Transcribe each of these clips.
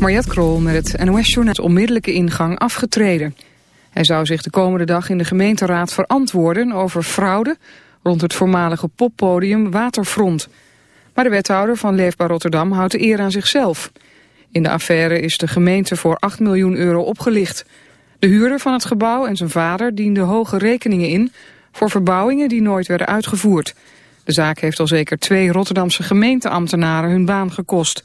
Mariette Krol met het NOS-journaal onmiddellijke ingang afgetreden. Hij zou zich de komende dag in de gemeenteraad verantwoorden over fraude rond het voormalige poppodium Waterfront. Maar de wethouder van Leefbaar Rotterdam houdt de eer aan zichzelf. In de affaire is de gemeente voor 8 miljoen euro opgelicht. De huurder van het gebouw en zijn vader dienden hoge rekeningen in... voor verbouwingen die nooit werden uitgevoerd. De zaak heeft al zeker twee Rotterdamse gemeenteambtenaren hun baan gekost.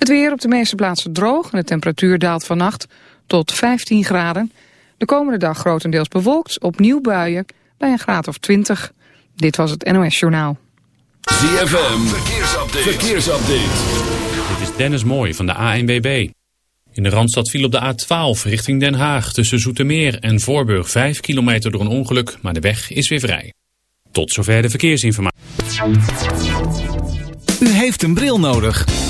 Het weer op de meeste plaatsen droog en de temperatuur daalt vannacht tot 15 graden. De komende dag grotendeels bewolkt, opnieuw buien bij een graad of 20. Dit was het NOS Journaal. ZFM, verkeersupdate. verkeersupdate. Dit is Dennis Mooij van de ANWB. In de Randstad viel op de A12 richting Den Haag tussen Zoetermeer en Voorburg 5 kilometer door een ongeluk, maar de weg is weer vrij. Tot zover de verkeersinformatie. U heeft een bril nodig.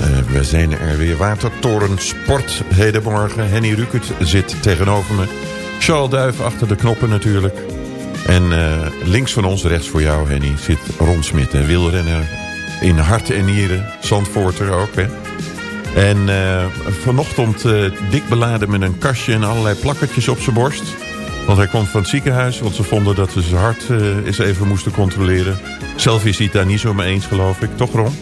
Uh, we zijn er weer. Watertoren Sport hedenmorgen. Henny Rukert zit tegenover me. Charles Duif achter de knoppen natuurlijk. En uh, links van ons, rechts voor jou Henny, zit Ron Smit. Een wielrenner in hart en nieren. Zandvoorter ook, hè. En uh, vanochtend dik beladen met een kastje en allerlei plakkertjes op zijn borst. Want hij kwam van het ziekenhuis, want ze vonden dat ze zijn hart eens even moesten controleren. Zelf is hij het daar niet zo mee eens, geloof ik. Toch, Ron?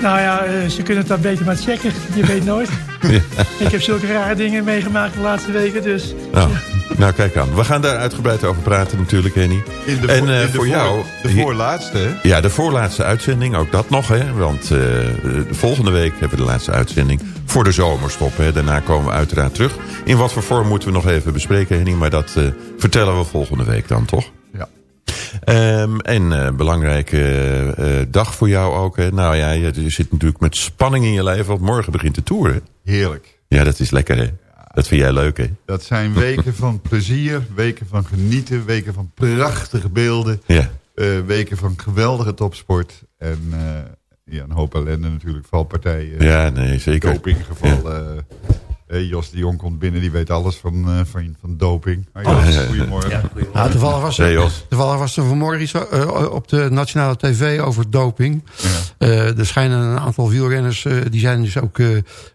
Nou ja, ze kunnen het dan beter maar checken. Je weet nooit. ja. Ik heb zulke rare dingen meegemaakt de laatste weken, dus... Nou, Nou, kijk aan. We gaan daar uitgebreid over praten natuurlijk, Henny. In de, en voor- eh, in de voor voor- jou... De voorlaatste, hè? Ja, de voorlaatste uitzending, ook dat nog, hè. Want eh, de volgende week hebben we de laatste uitzending voor de zomerstop. Hè. Daarna komen we uiteraard terug. In wat voor vorm moeten we nog even bespreken, Henny. Maar dat eh, vertellen we volgende week dan, toch? Ja. Ehm, en eh belangrijke eh, dag voor jou ook. Hè. Nou ja, je, je zit natuurlijk met spanning in je lijf, want morgen begint de tour. Hè? Heerlijk. Ja, dat is lekker, hè? Dat vind jij leuk, hè? Dat zijn weken van plezier, weken van genieten, weken van prachtige beelden. Ja. eh, weken van geweldige topsport. En ja, een hoop ellende natuurlijk, valpartijen. Ja, nee, zeker. Dopinggevallen. Eh, Jos de Jong komt binnen, die weet alles van, eh, van, van doping. Jos, goedemorgen. Nou, toevallig, was Hey, er, Jos. toevallig was er vanmorgen iets eh, op de nationale tv over doping. Eh, er schijnen een aantal wielrenners, eh, die zijn dus ook eh,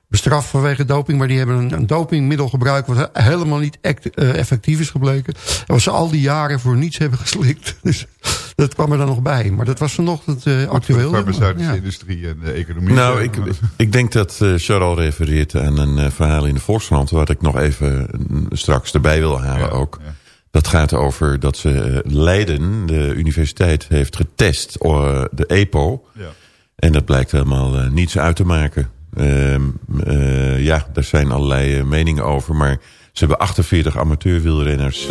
bestraft vanwege doping. Maar die hebben een, een dopingmiddel gebruikt wat helemaal niet act- eh, effectief is gebleken. En wat ze al die jaren voor niets hebben geslikt. Dus dat kwam er dan nog bij. Maar dat was vanochtend eh voor actueel. de farmaceutische Ja. industrie en de economie. Nou, ik, ik denk dat eh Charles refereert aan een eh, verhaal in de Volkskrant... wat ik nog even mm, straks erbij wil halen ook. Dat gaat over dat ze eh, Leiden, de universiteit, heeft getest, eh, de EPO. Ja. En dat blijkt helemaal eh, niets uit te maken. Ehm, eh, ja, daar zijn allerlei eh, meningen over. Maar ze hebben 48 amateurwielrenners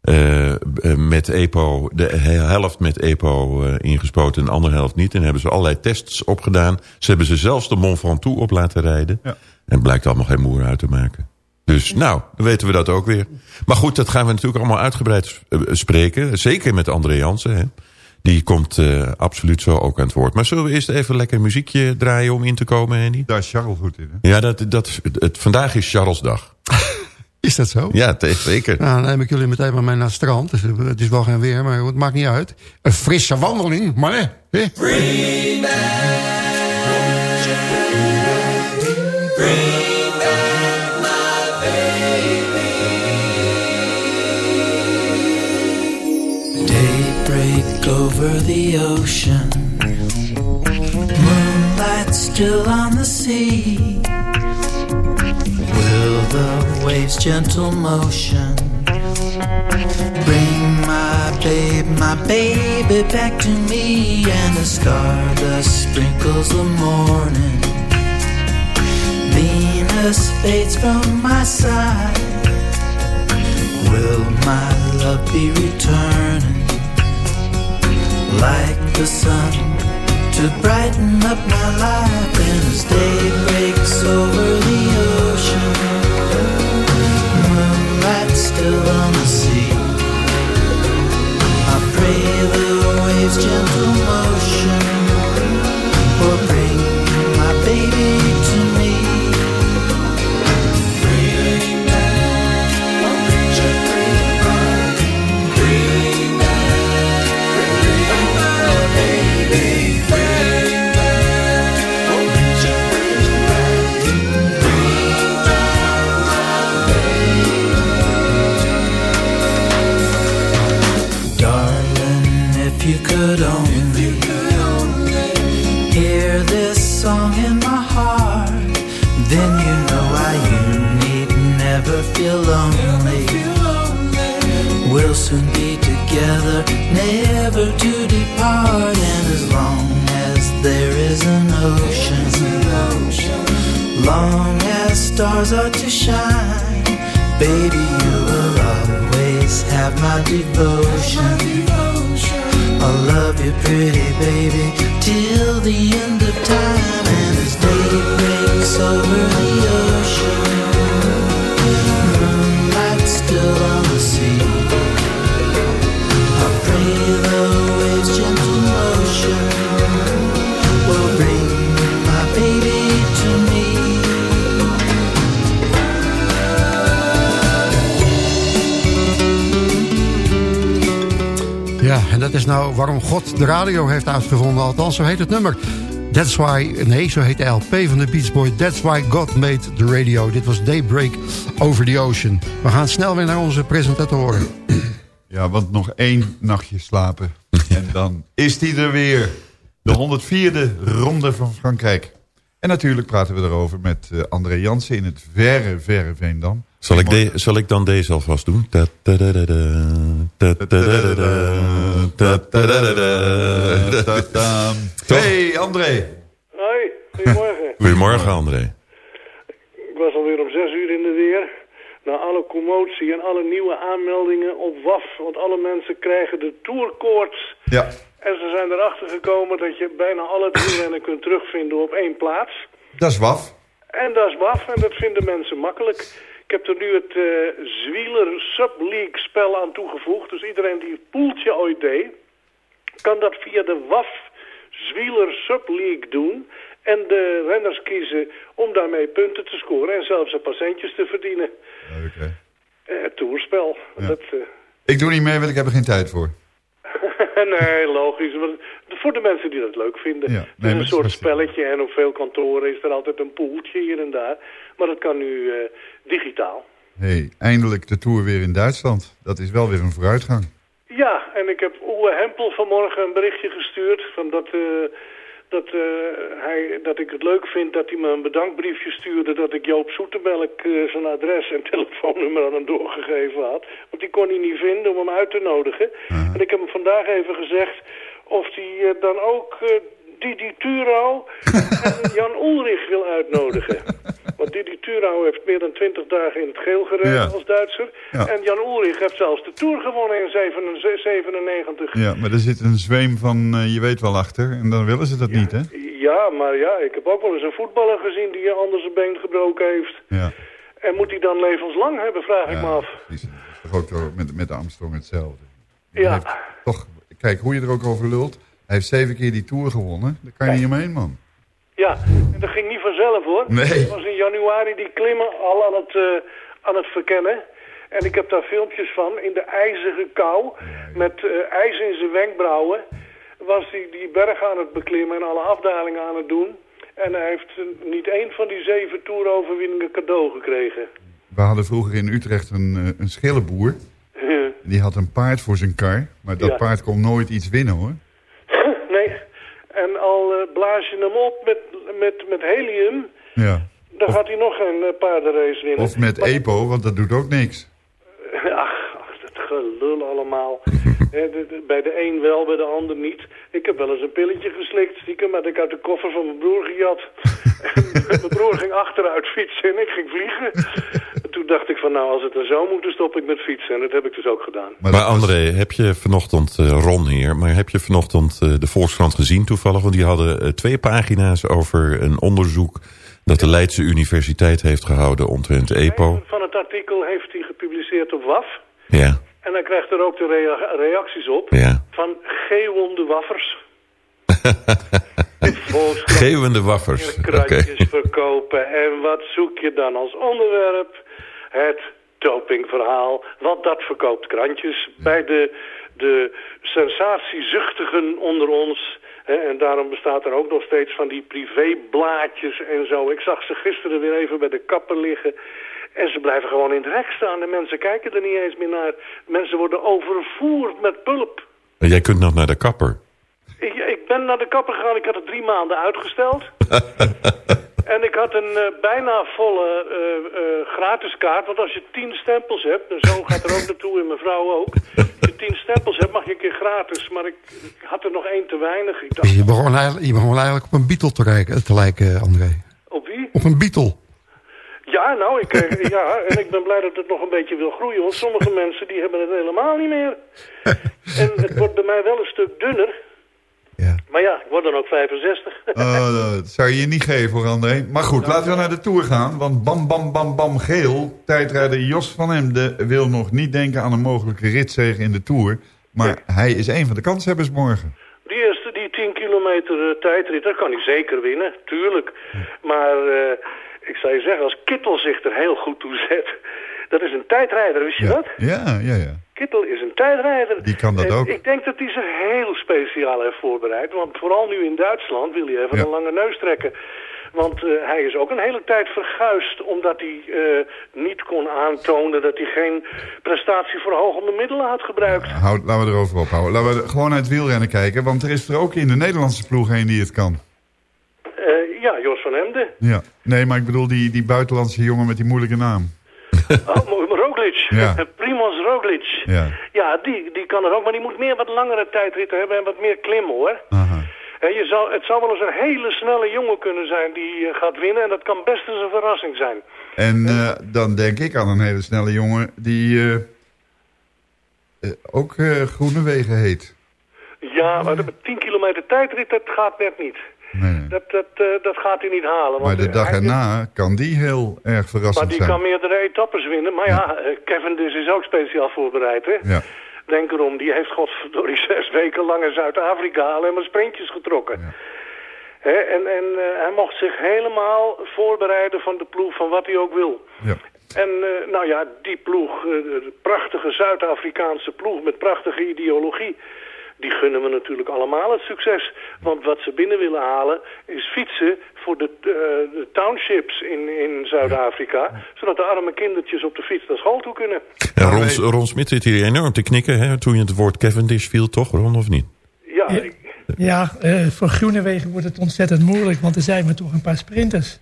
eh, met EPO, de he- helft met EPO ingespoten en de andere helft niet. En hebben ze allerlei tests opgedaan. Ze hebben ze zelfs de Mont Ventoux op laten rijden. Ja. En het blijkt allemaal geen moer uit te maken. Dus nou, dan weten we dat ook weer. Maar goed, dat gaan we natuurlijk allemaal uitgebreid spreken. Zeker met André Jansen. Hè. Die komt eh, absoluut zo ook aan het woord. Maar zullen we eerst even lekker muziekje draaien om in te komen, Henny? Daar is Charles goed in, hè? Ja, dat, dat, is- het, vandaag is Charlesdag. Is dat zo? Ja, zeker. Nou, dan neem ik jullie meteen maar mee naar het strand. Dus, eh, het is wel geen weer, maar het maakt niet uit. Een frisse wandeling, maar hè? Over the ocean. Moonlight still on the sea. Will the waves' gentle motion bring my babe, my baby back to me? And the stardust sprinkles the morning. Venus fades from my side. Will my love be returning like the sun to brighten up my life? And as day breaks over the ocean, moonlight still on the sea. I pray the waves' gentle motion will We'll soon be together, never to depart, and as long as there is an ocean, long as stars are to shine, baby, you will always have my devotion. I'll love you, pretty baby, till the end of time. And as day breaks over the ocean, moonlight still Ja, en dat is nou waarom God de radio heeft uitgevonden. Althans, zo heet het nummer. That's why, nee, zo heet de LP van de Beach Boy. That's why God made the radio. Dit was Daybreak over the ocean. We gaan snel weer naar onze presentatoren. Ja, want nog één nachtje slapen. en dan is die er weer. De 104e ronde van Frankrijk. En natuurlijk praten we erover met uh, André Jansen in het verre, verre Veendam. Zal ik, de, zal ik dan deze alvast doen? Hey André. Hoi, goedemorgen. Goedemorgen André. Ik was alweer om zes uur in de weer. Na alle commotie en alle nieuwe aanmeldingen op WAF. Want alle mensen krijgen de tourkoorts. Ja. En ze zijn erachter gekomen dat je bijna al het wielrennen kunt terugvinden op één plaats. Dat is WAF. En dat is WAF en dat vinden mensen makkelijk. Ik heb er nu het uh, Zwieler Sub-League spel aan toegevoegd. Dus iedereen die het poeltje ooit deed, kan dat via de WAF Zwieler Sub-League doen. En de renners kiezen om daarmee punten te scoren en zelfs een paar centjes te verdienen. Leuk hè? Uh, het toerspel. Ja. Dat, uh... Ik doe niet mee, want ik heb er geen tijd voor. nee, logisch. Voor de mensen die dat leuk vinden. Ja, het is een soort spelletje en op veel kantoren is er altijd een poeltje hier en daar. Maar dat kan nu eh, digitaal. hey, eindelijk de Tour weer in Duitsland. Dat is wel weer een vooruitgang. Ja, en ik heb Owe Hempel vanmorgen een berichtje gestuurd... Van dat, eh, dat, eh, hij, dat ik het leuk vind dat hij me een bedankbriefje stuurde... dat ik Joop Zoetemelk eh, zijn adres en telefoonnummer aan hem doorgegeven had. Want die kon hij niet vinden om hem uit te nodigen. En ik heb hem vandaag even gezegd of hij dan ook Didi Turau en Jan Ulrich wil uitnodigen. Want Didi Turau heeft meer dan 20 dagen in het geel gereden Ja. als Duitser. Ja. En Jan Ulrich heeft zelfs de Tour gewonnen in 97. Ja, maar er zit een zweem van eh, je weet wel achter. En dan willen ze dat niet, hè? Ja, maar ja, ik heb ook wel eens een voetballer gezien die anders een been gebroken heeft. Ja. En moet hij dan levenslang hebben, vraag ik me af. precies. Dat is toch ook met, met Armstrong hetzelfde. Die Ja. heeft toch, kijk, hoe je er ook over lult. Hij heeft zeven keer die Tour gewonnen. Daar kan je niet omheen, man. Ja, en dat ging niet vanzelf hoor. Nee. Het was in januari die klimmen al aan het, eh, aan het verkennen. En ik heb daar filmpjes van. In de ijzige kou, met eh, ijs in zijn wenkbrauwen, was hij die berg aan het beklimmen en alle afdalingen aan het doen. En hij heeft eh, niet één van die zeven toeroverwinningen cadeau gekregen. We hadden vroeger in Utrecht een, een schillenboer. Die had een paard voor zijn kar. Maar dat Ja. paard kon nooit iets winnen, hoor. En al eh, blaas je hem op met, met, met helium, Ja. dan gaat hij nog een eh, paardenrace winnen. Of met Maar- EPO, want dat doet ook niks. Ach, ach, dat gelul allemaal. Hè, de- de- bij de een wel, bij de ander niet. Ik heb wel eens een pilletje geslikt, stiekem, had ik uit de koffer van mijn broer gejat. en mijn broer ging achteruit fietsen en ik ging vliegen. En toen dacht ik van, nou, als het er zo moet, dan stop ik met fietsen. En dat heb ik dus ook gedaan. Maar, André, heb je vanochtend, eh, Ron hier, maar heb je vanochtend eh, de Volkskrant gezien toevallig? Want die hadden eh, twee pagina's over een onderzoek dat de Leidse Universiteit heeft gehouden omtrent EPO. Van het artikel heeft hij gepubliceerd op WAF. Ja, En hij krijgt er ook de rea- reacties op ja. van geeuwende waffers. Geeuwende waffers. Oké. krantjes verkopen. En wat zoek je dan als onderwerp? Het dopingverhaal. Want dat verkoopt krantjes bij de, de sensatiezuchtigen onder ons. Hè, en daarom bestaat er ook nog steeds van die privéblaadjes en zo. Ik zag ze gisteren weer even bij de kapper liggen. En ze blijven gewoon in het rek staan. De mensen kijken er niet eens meer naar. Mensen worden overvoerd met pulp. En Jij kunt nog naar de kapper. Ik, ik ben naar de kapper gegaan. Ik had het drie maanden uitgesteld. en ik had een eh, bijna volle eh, gratis kaart. Want als je tien stempels hebt... Mijn zoon gaat er ook naartoe en mijn vrouw ook. Als je tien stempels hebt, mag je een keer gratis. Maar ik, ik had er nog één te weinig. Ik dacht, Je begon, eigenlijk, je begon eigenlijk op een Beatle te, lijken, te lijken, André. op wie? Op een Beatle. Ja, nou, ik, ja, en ik ben blij dat het nog een beetje wil groeien. Want sommige mensen die hebben het helemaal niet meer. En het wordt bij mij wel een stuk dunner. Ja. Maar ja, ik word dan ook 65. Oh, dat zou je je niet geven hoor, André. Maar goed, laten we naar de Tour gaan. Want bam, bam, bam, bam, geel. Tijdrijder Jos van Emden wil nog niet denken aan een mogelijke ritzege in de Tour. Maar hij is een van de kanshebbers morgen. Die eerste, die 10 kilometer eh, tijdrit, dat kan hij zeker winnen, tuurlijk. Maar eh, ik zou je zeggen, als Kittel zich er heel goed toe zet... Dat is een tijdrijder, wist je dat? Ja, ja, ja. Kittel is een tijdrijder. Die kan dat En ook. Ik denk dat hij zich heel speciaal heeft voorbereid. Want vooral nu in Duitsland wil hij even Ja. een lange neus trekken. Want eh, hij is ook een hele tijd verguisd omdat hij eh, niet kon aantonen dat hij geen prestatieverhogende middelen had gebruikt. Houd, laten we erover ophouden. Laten we gewoon naar het wielrennen kijken. Want er is er ook in de Nederlandse ploeg een die het kan. Eh, ja, Jos van Hemden. Ja. Nee, maar ik bedoel die, die buitenlandse jongen met die moeilijke naam. Oh, Roglic. Ja. Primoz Roglic. Ja. Ja, die, die kan er ook, maar die moet meer wat langere tijdritten hebben en wat meer klimmen hoor. En je zou, het zou wel eens een hele snelle jongen kunnen zijn die eh, gaat winnen en dat kan best eens een verrassing zijn. En eh, dan denk ik aan een hele snelle jongen die eh, ook eh Groenewegen heet. Ja, maar de 10 kilometer tijdrit, dat gaat net niet. Dat, dat, eh, dat gaat hij niet halen. Maar de eh, dag erna kan die heel erg Maar verrassend die zijn. kan meerdere etappes winnen. Maar ja, eh, Kevin dus is ook speciaal voorbereid, hè? Ja. Denk erom, die heeft godverdorie zes weken lang in Zuid-Afrika alleen maar sprintjes getrokken. En en eh, hij mocht zich helemaal voorbereiden van de ploeg van wat hij ook wil. Ja. En eh, nou ja, die ploeg, eh, de prachtige Zuid-Afrikaanse ploeg met prachtige ideologie... die gunnen we natuurlijk allemaal het succes. Want wat ze binnen willen halen is fietsen voor de, eh, de townships in, in Zuid-Afrika... zodat de arme kindertjes op de fiets naar school toe kunnen. En Ron, Ron Smit zit hier enorm te knikken hè, toen je het woord Cavendish viel, toch Ron, of niet? Ja, ik- Ja, eh, voor Groenewegen wordt het ontzettend moeilijk, want er zijn maar toch een paar sprinters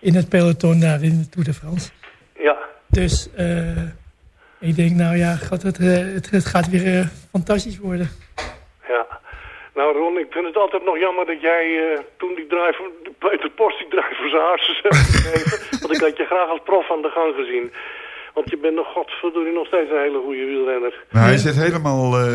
in het peloton daar in de Tour de France. ja. Dus eh, ik denk, nou ja, gaat het, het, het gaat weer fantastisch worden. Ja. Nou Ron, ik vind het altijd nog jammer dat jij eh, toen die driver, Peter Post die driver zijn hartjes hebt gegeven. Want ik had je graag als prof aan de gang gezien. Want je bent nog, godverdorie, nog steeds een hele goede wielrenner. Maar hij zit helemaal eh,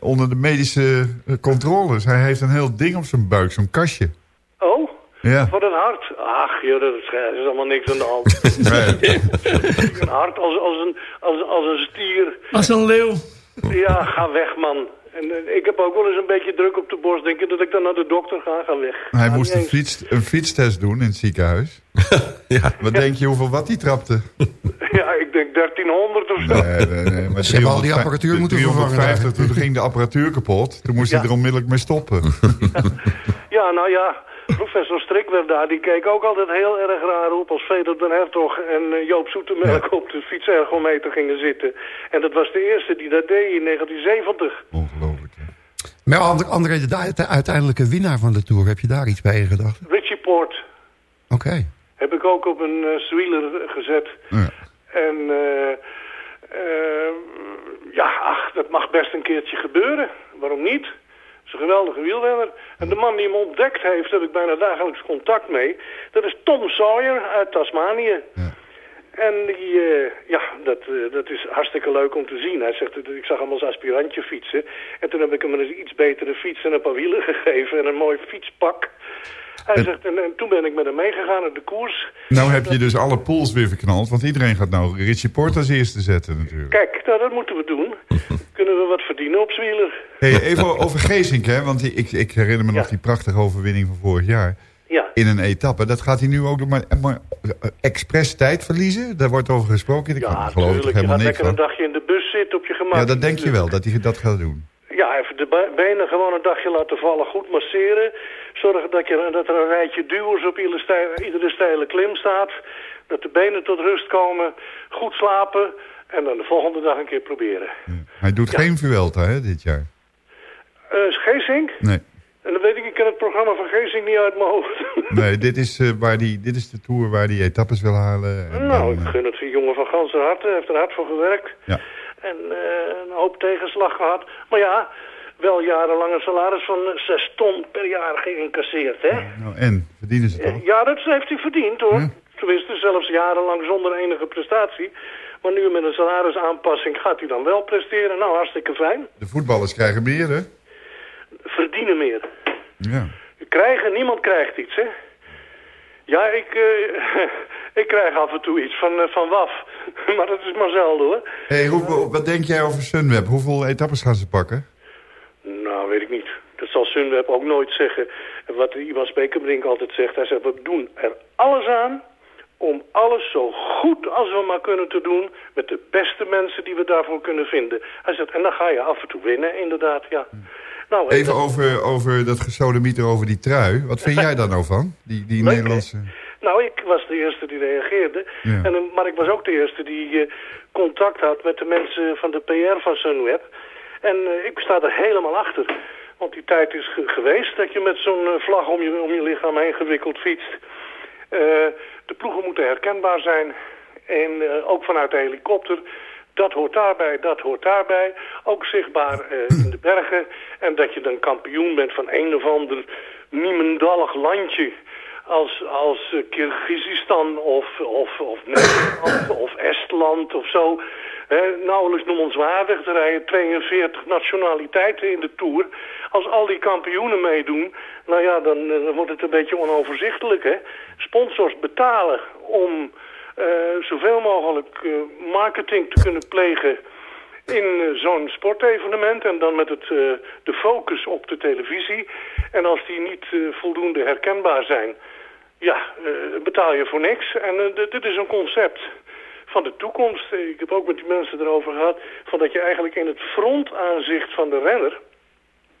onder de medische eh, controles. Hij heeft een heel ding op zijn buik, zo'n kastje. Oh? Ja. Voor een hart? Ach, joh, dat is, is allemaal niks aan de hand. een hart als, als, een, als, als een stier. Als een leeuw. Ja, ga weg, man. En eh, ik heb ook wel eens een beetje druk op de borst. Denk je dat ik dan naar de dokter ga? Ga weg. Hij moest een, fiets, een fietstest doen in het ziekenhuis. ja. Wat denk je hoeveel wat hij trapte? Ja, ik denk 1300 of zo. Nee, nee, nee. Maar Ze hebben al die 305 apparatuur moeten vervangen 350, toen ging de apparatuur kapot. Toen moest hij er onmiddellijk mee stoppen. Ja, nou ja, professor Strikwer daar, die keek ook altijd heel erg raar op als Feder den Hertog en eh, Joop Zoetemelk op de fietsergometer gingen zitten. En dat was de eerste die dat deed in 1970. Maar And- André, de, de uiteindelijke winnaar van de Tour, heb je daar iets bij in gedacht? Richie Poort Oké. heb ik ook op een uh, zwieler gezet. En eh, eh, ja, ach, dat mag best een keertje gebeuren. Waarom niet? Is een geweldige wielrenner. En de man die hem ontdekt heeft, daar heb ik bijna dagelijks contact mee. Dat is Tom Sawyer uit Tasmanië. En die, eh, ja, dat, eh, dat is hartstikke leuk om te zien. Hij zegt, ik zag hem als aspirantje fietsen. En toen heb ik hem een iets betere fiets en een paar wielen gegeven en een mooi fietspak. Hij zegt, en, en toen ben ik met hem meegegaan naar de koers. Nou heb je dus alle pools weer verknald. Want iedereen gaat nou Richie Port als eerste zetten natuurlijk. Kijk, nou, dat moeten we doen. Kunnen we wat verdienen op zwieler? Hey, even over Geesink, hè? Want ik, ik herinner me nog die prachtige overwinning van vorig jaar. Ja. In een etappe. Dat gaat hij nu ook doen. Maar, maar eh, expres tijd verliezen? Daar wordt over gesproken. Ik Ja, geloof helemaal niks lekker een dagje in de bus zitten op je gemak. Ja, dat denk je wel, dat hij dat gaat doen. Ja, even de be- benen gewoon een dagje laten vallen, goed masseren. Zorgen dat, je, dat er een rijtje duwers op iedere steile, iedere steile klim staat. Dat de benen tot rust komen, goed slapen en dan de volgende dag een keer proberen. Hij doet geen Vuelta, hè, dit jaar. Eh Geesink? Nee. En dan weet ik, ik ken het programma van Geesink niet uit mijn hoofd. Nee, dit is, eh, waar die, dit is de tour waar hij etappes wil halen. En nou, dan, ik eh, gun het die jongen van ganse harte. Hij heeft er hard voor gewerkt. Ja. En een hoop tegenslag gehad. Maar ja, wel jarenlang een salaris van eh, 6 ton per jaar geïncasseerd, hè? nou, en, verdienen ze toch? Ja, dat heeft hij verdiend hoor. Tenminste, zelfs jarenlang zonder enige prestatie. Maar nu met een salarisaanpassing gaat hij dan wel presteren. Nou, hartstikke fijn. De voetballers krijgen meer, hè? Verdienen meer. Ja. Krijgen, niemand krijgt iets, hè? Ja, ik, eh, ik krijg af en toe iets van, eh, van WAF. maar dat is maar zelden, hoor. Hey, hoe, wat denk jij over Sunweb? Hoeveel etappes gaan ze pakken? Nou, weet ik niet. Dat zal Sunweb ook nooit zeggen. En Wat Ivan Spekerbrink altijd zegt, hij zegt, we doen er alles aan om alles zo goed als we maar kunnen te doen met de beste mensen die we daarvoor kunnen vinden. Hij zegt, en dan ga je af en toe winnen, inderdaad, ja. Nou, Even dat- over, over dat gesodemieter over die trui. Wat vind jij daar nou van? Die, die Leuk? Nederlandse... Nou, ik was de eerste die reageerde. Ja. En, eh, maar ik was ook de eerste die eh, contact had met de mensen van de PR van Sunweb. En eh, ik sta er helemaal achter. Want die tijd is ge- geweest dat je met zo'n eh, vlag om je, om je lichaam heen gewikkeld fietst. Eh, de ploegen moeten herkenbaar zijn. En ook vanuit de helikopter. Dat hoort daarbij, dat hoort daarbij. Ook zichtbaar in de bergen. En dat je dan kampioen bent van een of ander niemendallig landje. Als, als eh, Kirgizistan of, of, of Nederland of Estland of zo. Hè, nauwelijks noemenswaardig. Er rijden 42 nationaliteiten in de Tour. Als al die kampioenen meedoen, nou ja, dan, eh, dan wordt het een beetje onoverzichtelijk. Hè? Sponsors betalen om eh, zoveel mogelijk marketing te kunnen plegen in zo'n sportevenement en dan met het, de focus op de televisie. En als die niet voldoende herkenbaar zijn, ja, eh, betaal je voor niks. En eh, dit- is een concept van de toekomst. Ik heb ook met die mensen erover gehad, van dat je eigenlijk in het frontaanzicht van de renner,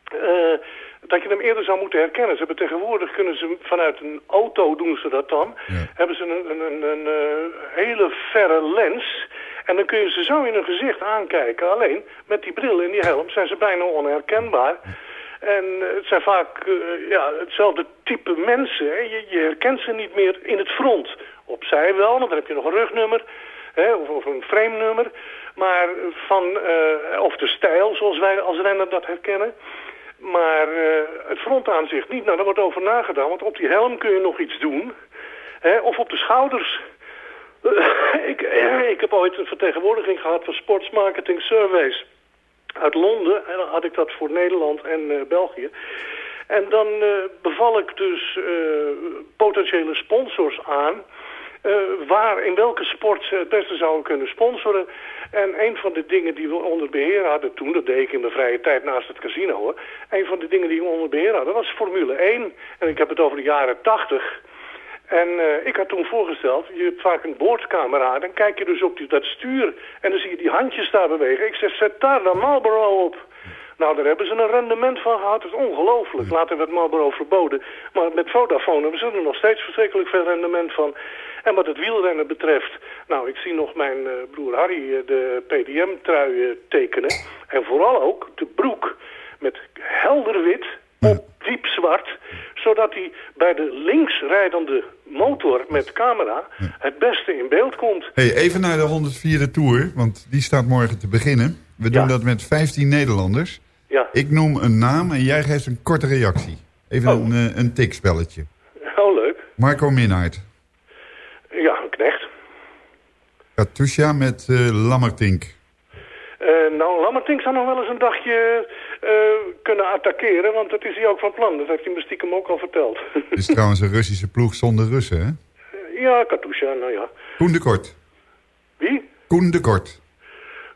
eh, dat je hem eerder zou moeten herkennen. Ze hebben tegenwoordig, kunnen ze vanuit een auto doen ze dat dan, hebben ze een, een, een, een hele verre lens. En dan kun je ze zo in hun gezicht aankijken. Alleen met die bril en die helm zijn ze bijna onherkenbaar. En het zijn vaak eh, ja, hetzelfde type mensen. Hè. Je, je herkent ze niet meer in het front. Opzij wel, want dan heb je nog een rugnummer. Hè, of, een frame-nummer. Maar van, eh, of de stijl, zoals wij als renner dat herkennen. Maar eh, het frontaanzicht niet. Nou, daar wordt over nagedaan. Want op die helm kun je nog iets doen. Hè, of op de schouders. ik, ik heb ooit een vertegenwoordiging gehad van Sports Marketing Surveys uit Londen. En dan had ik dat voor Nederland en eh, België. En dan eh, beval ik dus eh, potentiële sponsors aan... waar, in welke sport ze het beste zouden kunnen sponsoren. En een van de dingen die we onder beheer hadden toen... dat deed ik in mijn vrije tijd naast het casino. Hoor, een van de dingen die we onder beheer hadden was Formule 1. En ik heb het over de jaren 80... En eh, ik had toen voorgesteld, je hebt vaak een boordcamera, dan kijk je dus op die, dat stuur en dan zie je die handjes daar bewegen. Ik zeg, zet daar dan Marlboro op. Nou, daar hebben ze een rendement van gehad, dat is ongelooflijk. Later werd Marlboro verboden, maar met Vodafone hebben ze er nog steeds verschrikkelijk veel rendement van. En wat het wielrennen betreft, nou, ik zie nog mijn eh, broer Harry eh, de PDM-trui tekenen. En vooral ook de broek met helder wit diep zwart, zodat hij bij de linksrijdende motor met camera het beste in beeld komt. Hey, even naar de 104e Tour, want die staat morgen te beginnen. We doen dat met 15 Nederlanders. Ja. Ik noem een naam en jij geeft een korte reactie. Even een, eh, een tikspelletje. Oh, leuk. Marco Minnaert. Ja, een knecht. Katusha met eh Lammertink. Eh, nou, Lammertink zou nog wel eens een dagje eh, kunnen attackeren, want dat is hij ook van plan. Dat heeft hij me stiekem ook al verteld. Het is trouwens een Russische ploeg zonder Russen, hè? ja, Katusha, nou ja. Koen de Kort. Wie? Koen de Kort.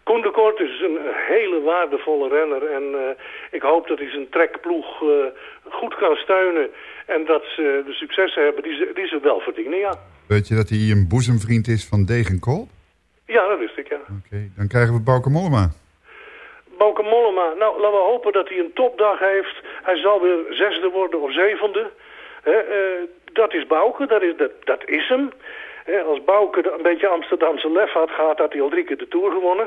Koen de Kort is een hele waardevolle renner en eh, ik hoop dat hij zijn trekploeg eh, goed kan steunen en dat ze de successen hebben die ze, die ze wel verdienen, ja. Weet je dat hij een boezemvriend is van Degenkolb? Ja, dat wist ik, ja. Oké, dan krijgen we Bauke Mollema. Bauke Mollema, nou, laten we hopen dat hij een topdag heeft. Hij zal weer zesde worden of zevende. Eh, dat is Bauke, dat is, dat, dat is hem. Als Bauke een beetje Amsterdamse lef had gehad, had hij al drie keer de Tour gewonnen.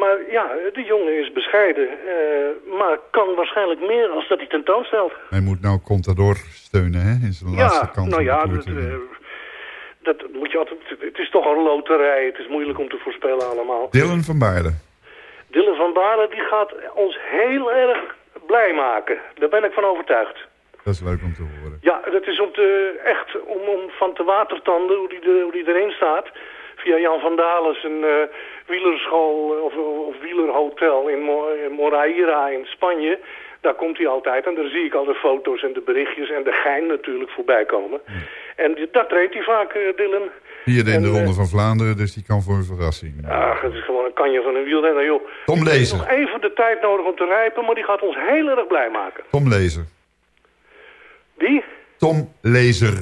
Maar ja, de jongen is bescheiden, eh, maar kan waarschijnlijk meer als dat hij tentoonstelt. Hij moet nou Contador steunen, hè? In zijn laatste Ja, kans. nou ja, dat, eh, dat moet je altijd... Het is toch een loterij, het is moeilijk om te voorspellen allemaal. Dylan van Baarden. Dylan van Balen die gaat ons heel erg blij maken. Daar ben ik van overtuigd. Dat is leuk om te horen. Ja, dat is om te, echt om, om van te watertanden hoe die, hoe die erin staat. Via Jan van Dalen zijn eh, wielerschool eh, of, of, wielerhotel in, Mo in Moraira in Spanje. Daar komt hij altijd en daar zie ik al de foto's en de berichtjes en de gein natuurlijk voorbij komen. En dat traint hij vaak, eh, Dylan. Vierde in de En, eh, Ronde van Vlaanderen, dus die kan voor een verrassing. Ach, het is gewoon een kanje van een wielrenner, joh. Tom Die heeft Lezer. nog even de tijd nodig om te rijpen, maar die gaat ons heel erg blij maken. Tom Lezer. Wie? Tom Lezer.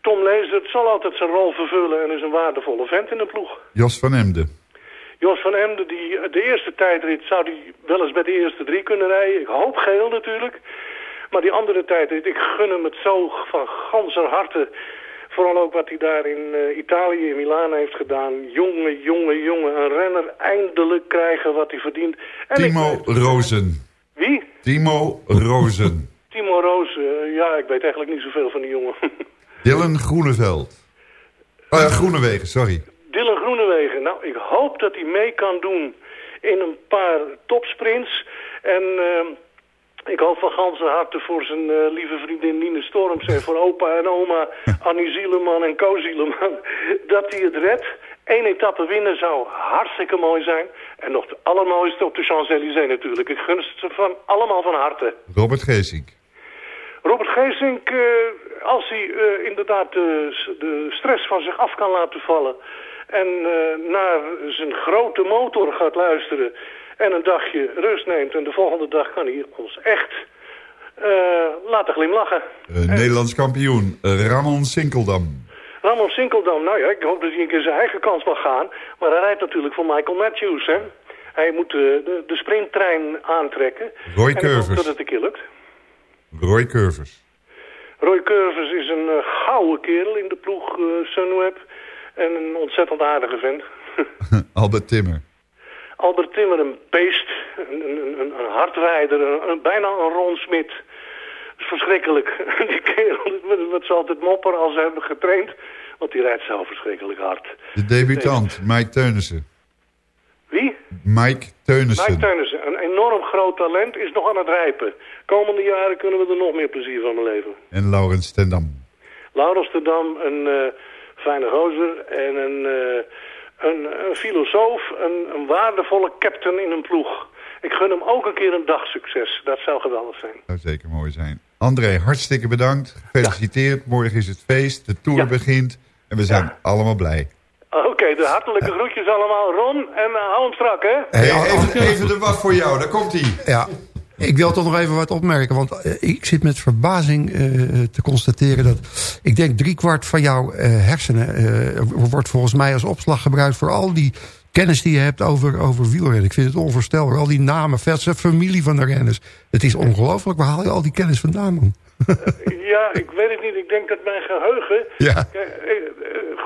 Tom Lezer zal altijd zijn rol vervullen en is een waardevolle vent in de ploeg. Jos van Emden. Jos van Emden, die, de eerste tijdrit zou die wel eens bij de eerste drie kunnen rijden. Ik hoop geel natuurlijk. Maar die andere tijdrit, ik gun hem het zo van ganser harte. Vooral ook wat hij daar in eh, Italië, in Milaan heeft gedaan. Jonge, jonge, jonge. Een renner eindelijk krijgen wat hij verdient. En ik Timo Rozen. Wie? Timo Rozen. Timo Roos. eh, ja, ik weet eigenlijk niet zoveel van die jongen. Dylan Groeneveld. Oh ja, Groenewegen, sorry. Dylan Groenewegen. Nou, ik hoop dat hij mee kan doen in een paar topsprints. En ehm, ik hoop van ganse harte voor zijn eh, lieve vriendin Nine Storms... en voor opa en oma Annie Zieleman en Co Zieleman... dat hij het redt. Eén etappe winnen zou hartstikke mooi zijn. En nog het allermooiste op de Champs-Élysées natuurlijk. Ik gun het ze van allemaal van harte. Robert Geesink. Robert Geesink, eh, als hij eh, inderdaad de, de stress van zich af kan laten vallen... en naar zijn grote motor gaat luisteren... en een dagje rust neemt en de volgende dag kan hij ons echt eh, laten glimlachen. Eh, Nederlands kampioen Ramon Sinkeldam. Ramon Sinkeldam, nou ja, ik hoop dat hij een keer zijn eigen kans mag gaan. Maar hij rijdt natuurlijk voor Michael Matthews, hè. Hij moet eh, de, de sprinttrein aantrekken. Roy en ik hoop Curvers. dat het een keer lukt. Roy Curvers. Roy Curvers is een eh, gouden kerel in de ploeg eh, Sunweb. En een ontzettend aardige vent. Albert Timmer. Albert Timmer, een beest. Een, een, een, een hardrijder. Een, een- bijna een is verschrikkelijk. Die kerel, wat- ze altijd mopperen als ze hebben getraind. Want die rijdt zo verschrikkelijk hard. De debutant, Mike Teunissen. Wie? Mike Teunissen. Mike Teunissen, een enorm groot talent, is nog aan het rijpen. Komende jaren kunnen we er nog meer plezier van beleven. En Laurens ten Dam. Laurens de Dam, een eh, fijne gozer en een, eh, een, een filosoof, een, een waardevolle captain in een ploeg. Ik gun hem ook een keer een dagsucces. Dat zou geweldig zijn. zou zeker mooi zijn. André, hartstikke bedankt. Gefeliciteerd. Morgen is het feest. De tour begint. En we zijn allemaal blij. Oké, de hartelijke groetjes allemaal. Ron, en eh, hou hem strak, hè? Hey, even, even de wat voor jou. Daar komt hij. Ja. Ik wil toch nog even wat opmerken, want eh, ik zit met verbazing eh, te constateren dat ik denk driekwart van jouw eh, hersenen wordt volgens mij als opslag gebruikt voor al die kennis die je hebt over, over wielrennen. Ik vind het onvoorstelbaar. Al die namen, verse familie van de renners. Het is ongelooflijk. Waar haal je al die kennis vandaan, man? Ja, ik weet het niet. Ik denk dat mijn geheugen Ja.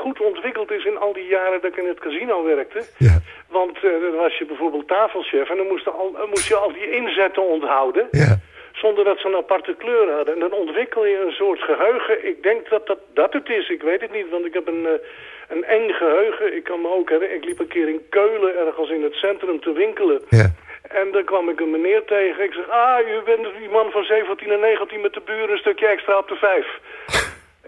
Goed ontwikkeld is in al die jaren dat ik in het casino werkte. Ja. Want eh, dan was je bijvoorbeeld tafelchef en dan moest, al, moest je al die inzetten onthouden. Ja. Zonder dat ze een aparte kleur hadden. En dan ontwikkel je een soort geheugen. Ik denk dat dat, dat het is. Ik weet het niet, want ik heb een, eh, een eng geheugen. Ik kan me ook herinneren, ik liep een keer in Keulen ergens in het centrum te winkelen. Ja. En dan kwam ik een meneer tegen. Ik zeg, ah, u bent die man van 17 en 19 met de buren een stukje extra op de vijf.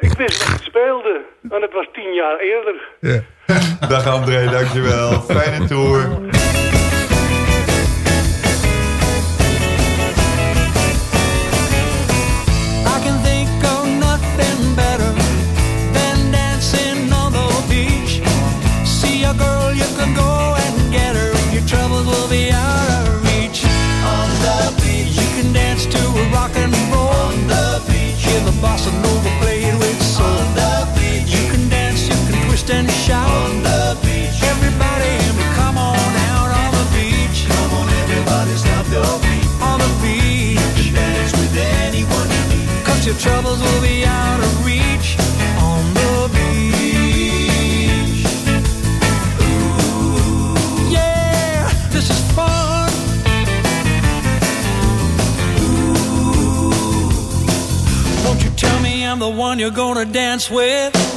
Ik wist dat het speelde. En het was tien jaar eerder. Ja. Dag André, dankjewel. Fijne tour. I can one you're gonna dance with?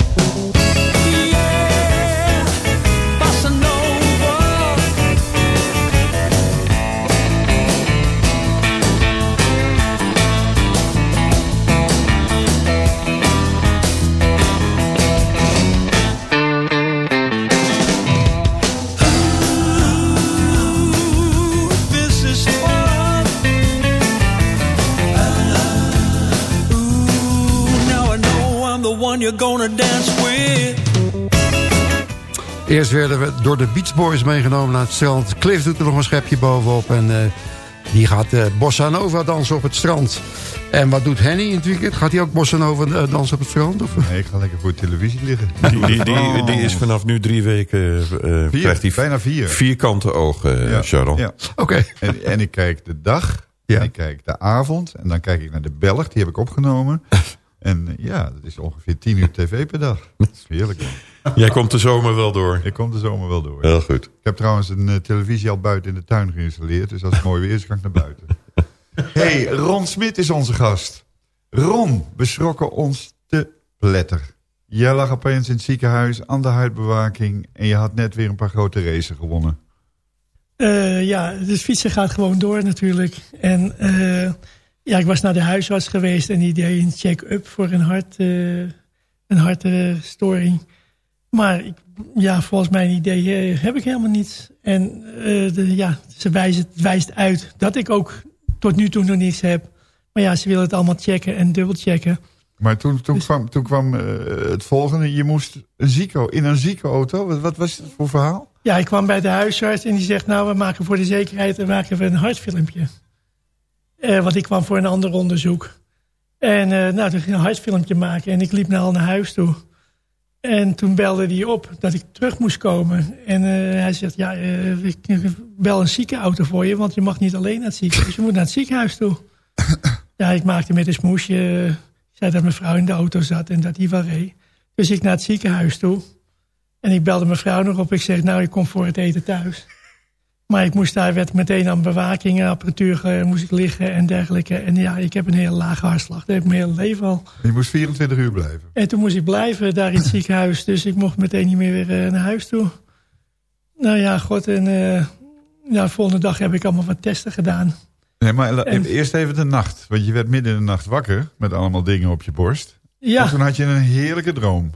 Gonna dance with. Eerst werden we door de Beach Boys meegenomen naar het strand. Cliff doet er nog een schepje bovenop. En eh, die gaat eh, Bossa Nova dansen op het strand. En wat doet Henny in het weekend? Gaat hij ook Bossa Nova eh, dansen op het strand? Of? Nee, ik ga lekker voor de televisie liggen. Die, die, die, die is vanaf nu drie weken... eh Vier, krijgt hij bijna vier. Vierkante ogen, Ja, Sharon. Ja. Oké. En, en ik kijk de dag, en ik kijk de avond, en dan kijk ik naar de Belg, die heb ik opgenomen. En eh, ja, dat is ongeveer 10 uur tv per dag. Dat is heerlijk. man. Jij komt de zomer wel door. Ik kom de zomer wel door. Heel goed. Ik heb trouwens een eh, televisie al buiten in de tuin geïnstalleerd. Dus als het mooi weer is, kan ik naar buiten. hey, Ron Smit is onze gast. Ron, we schrokken ons te pletter. Jij lag opeens in het ziekenhuis aan de huidbewaking... en je had net weer een paar grote races gewonnen. Uh, ja, dus fietsen gaat gewoon door natuurlijk. En uh, ja, ik was naar de huisarts geweest en die deed een check-up voor een, hart, uh, een hartstoring. maar ik, ja, volgens mijn idee heb ik helemaal niets. En de, ja, ze wijst, het wijst uit dat ik ook tot nu toe nog niets heb. Maar ja, ze willen het allemaal checken en dubbelchecken. Maar toen, toen dus- kwam, toen kwam het volgende. Je moest een in een ziekenauto. Wat, wat was het voor verhaal? Ja, ik kwam bij de huisarts en die zegt... nou, we maken voor de zekerheid we maken we een hartfilmpje. Uh, want ik kwam voor een ander onderzoek. En uh, nou, toen ging ik een hartfilmpje maken en ik liep naar al naar huis toe. En toen belde hij op dat ik terug moest komen. En uh, hij zegt, ja, ik bel een ziekenauto voor je... want je mag niet alleen naar het ziekenhuis, je moet naar het ziekenhuis toe. ja, ik maakte met een smoesje... Ik zei dat mijn vrouw in de auto zat en dat hij wel reed. Dus ik naar het ziekenhuis toe... En ik belde mijn vrouw nog op. Ik zeg, nou, ik kom voor het eten thuis. Maar ik moest daar, werd meteen aan bewaking, apparatuur, eh, moest ik liggen en dergelijke. En ja, ik heb een hele lage hartslag. Dat heb ik mijn hele leven al. Je moest 24 uur blijven? En toen moest ik blijven daar in het ziekenhuis. Dus ik mocht meteen niet meer weer uh, naar huis toe. Nou ja, god. En uh, ja, de volgende dag heb ik allemaal wat testen gedaan. Nee, maar en, eerst even de nacht. Want je werd midden in de nacht wakker met allemaal dingen op je borst. Ja. En toen had je een heerlijke droom.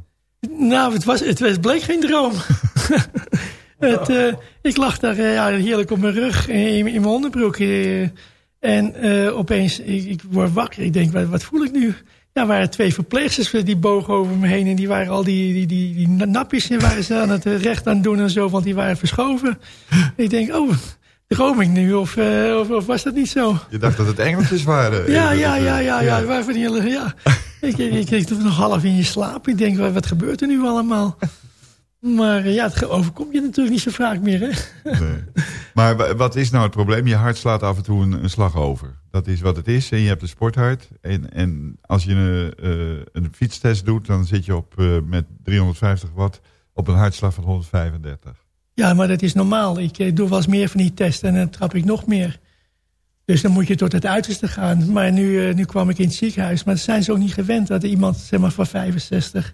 Nou, het, was, het bleek geen droom. het, uh, ik lag daar uh, ja, heerlijk op mijn rug in, in mijn onderbroek. Uh, en opeens, ik, ik, word wakker. Ik denk, wat, wat, voel ik nu? Ja, er waren twee verpleegsters die bogen over me heen. En die waren al die, die, die, die napjes waren ze aan het recht aan het doen en zo. Want die waren verschoven. ik denk, oh, droom ik nu? Of, of, of, was dat niet zo? Je dacht dat het engeltjes waren? ja, ja, ja, ja, ja, ja. Ja. ik, ik, ik kreeg nog half in je slaap. Ik denk, wat gebeurt er nu allemaal? Maar ja, het overkomt je natuurlijk niet zo vaak meer. Hè? Nee. Maar wat is nou het probleem? Je hart slaat af en toe een, een, slag over. Dat is wat het is. En je hebt een sporthart. En, en als je een, uh, een fietstest doet, dan zit je op, uh, met 350 watt op een hartslag van 135. Ja, maar dat is normaal. Ik doe wel eens meer van die testen en dan trap ik nog meer. Dus dan moet je tot het uiterste gaan. Maar nu, nu kwam ik in het ziekenhuis. Maar dat zijn ze ook niet gewend dat iemand zeg maar, van 65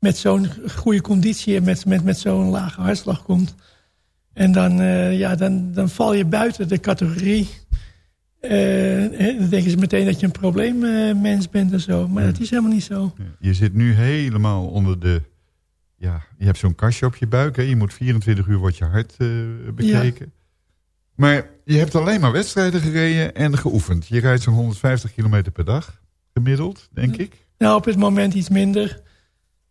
met zo'n goede conditie en met, met, met zo'n lage hartslag komt. En dan, uh, ja, dan, dan val je buiten de categorie. Uh, dan denken ze meteen dat je een probleemmens bent en zo. Maar ja. dat is helemaal niet zo. Je zit nu helemaal onder de... Ja, je hebt zo'n kastje op je buik. Hè? Je moet 24 uur wordt je hart bekeken. Ja. Maar je hebt alleen maar wedstrijden gereden en geoefend. Je rijdt zo'n 150 kilometer per dag, gemiddeld, denk ik. Nou, op het moment iets minder.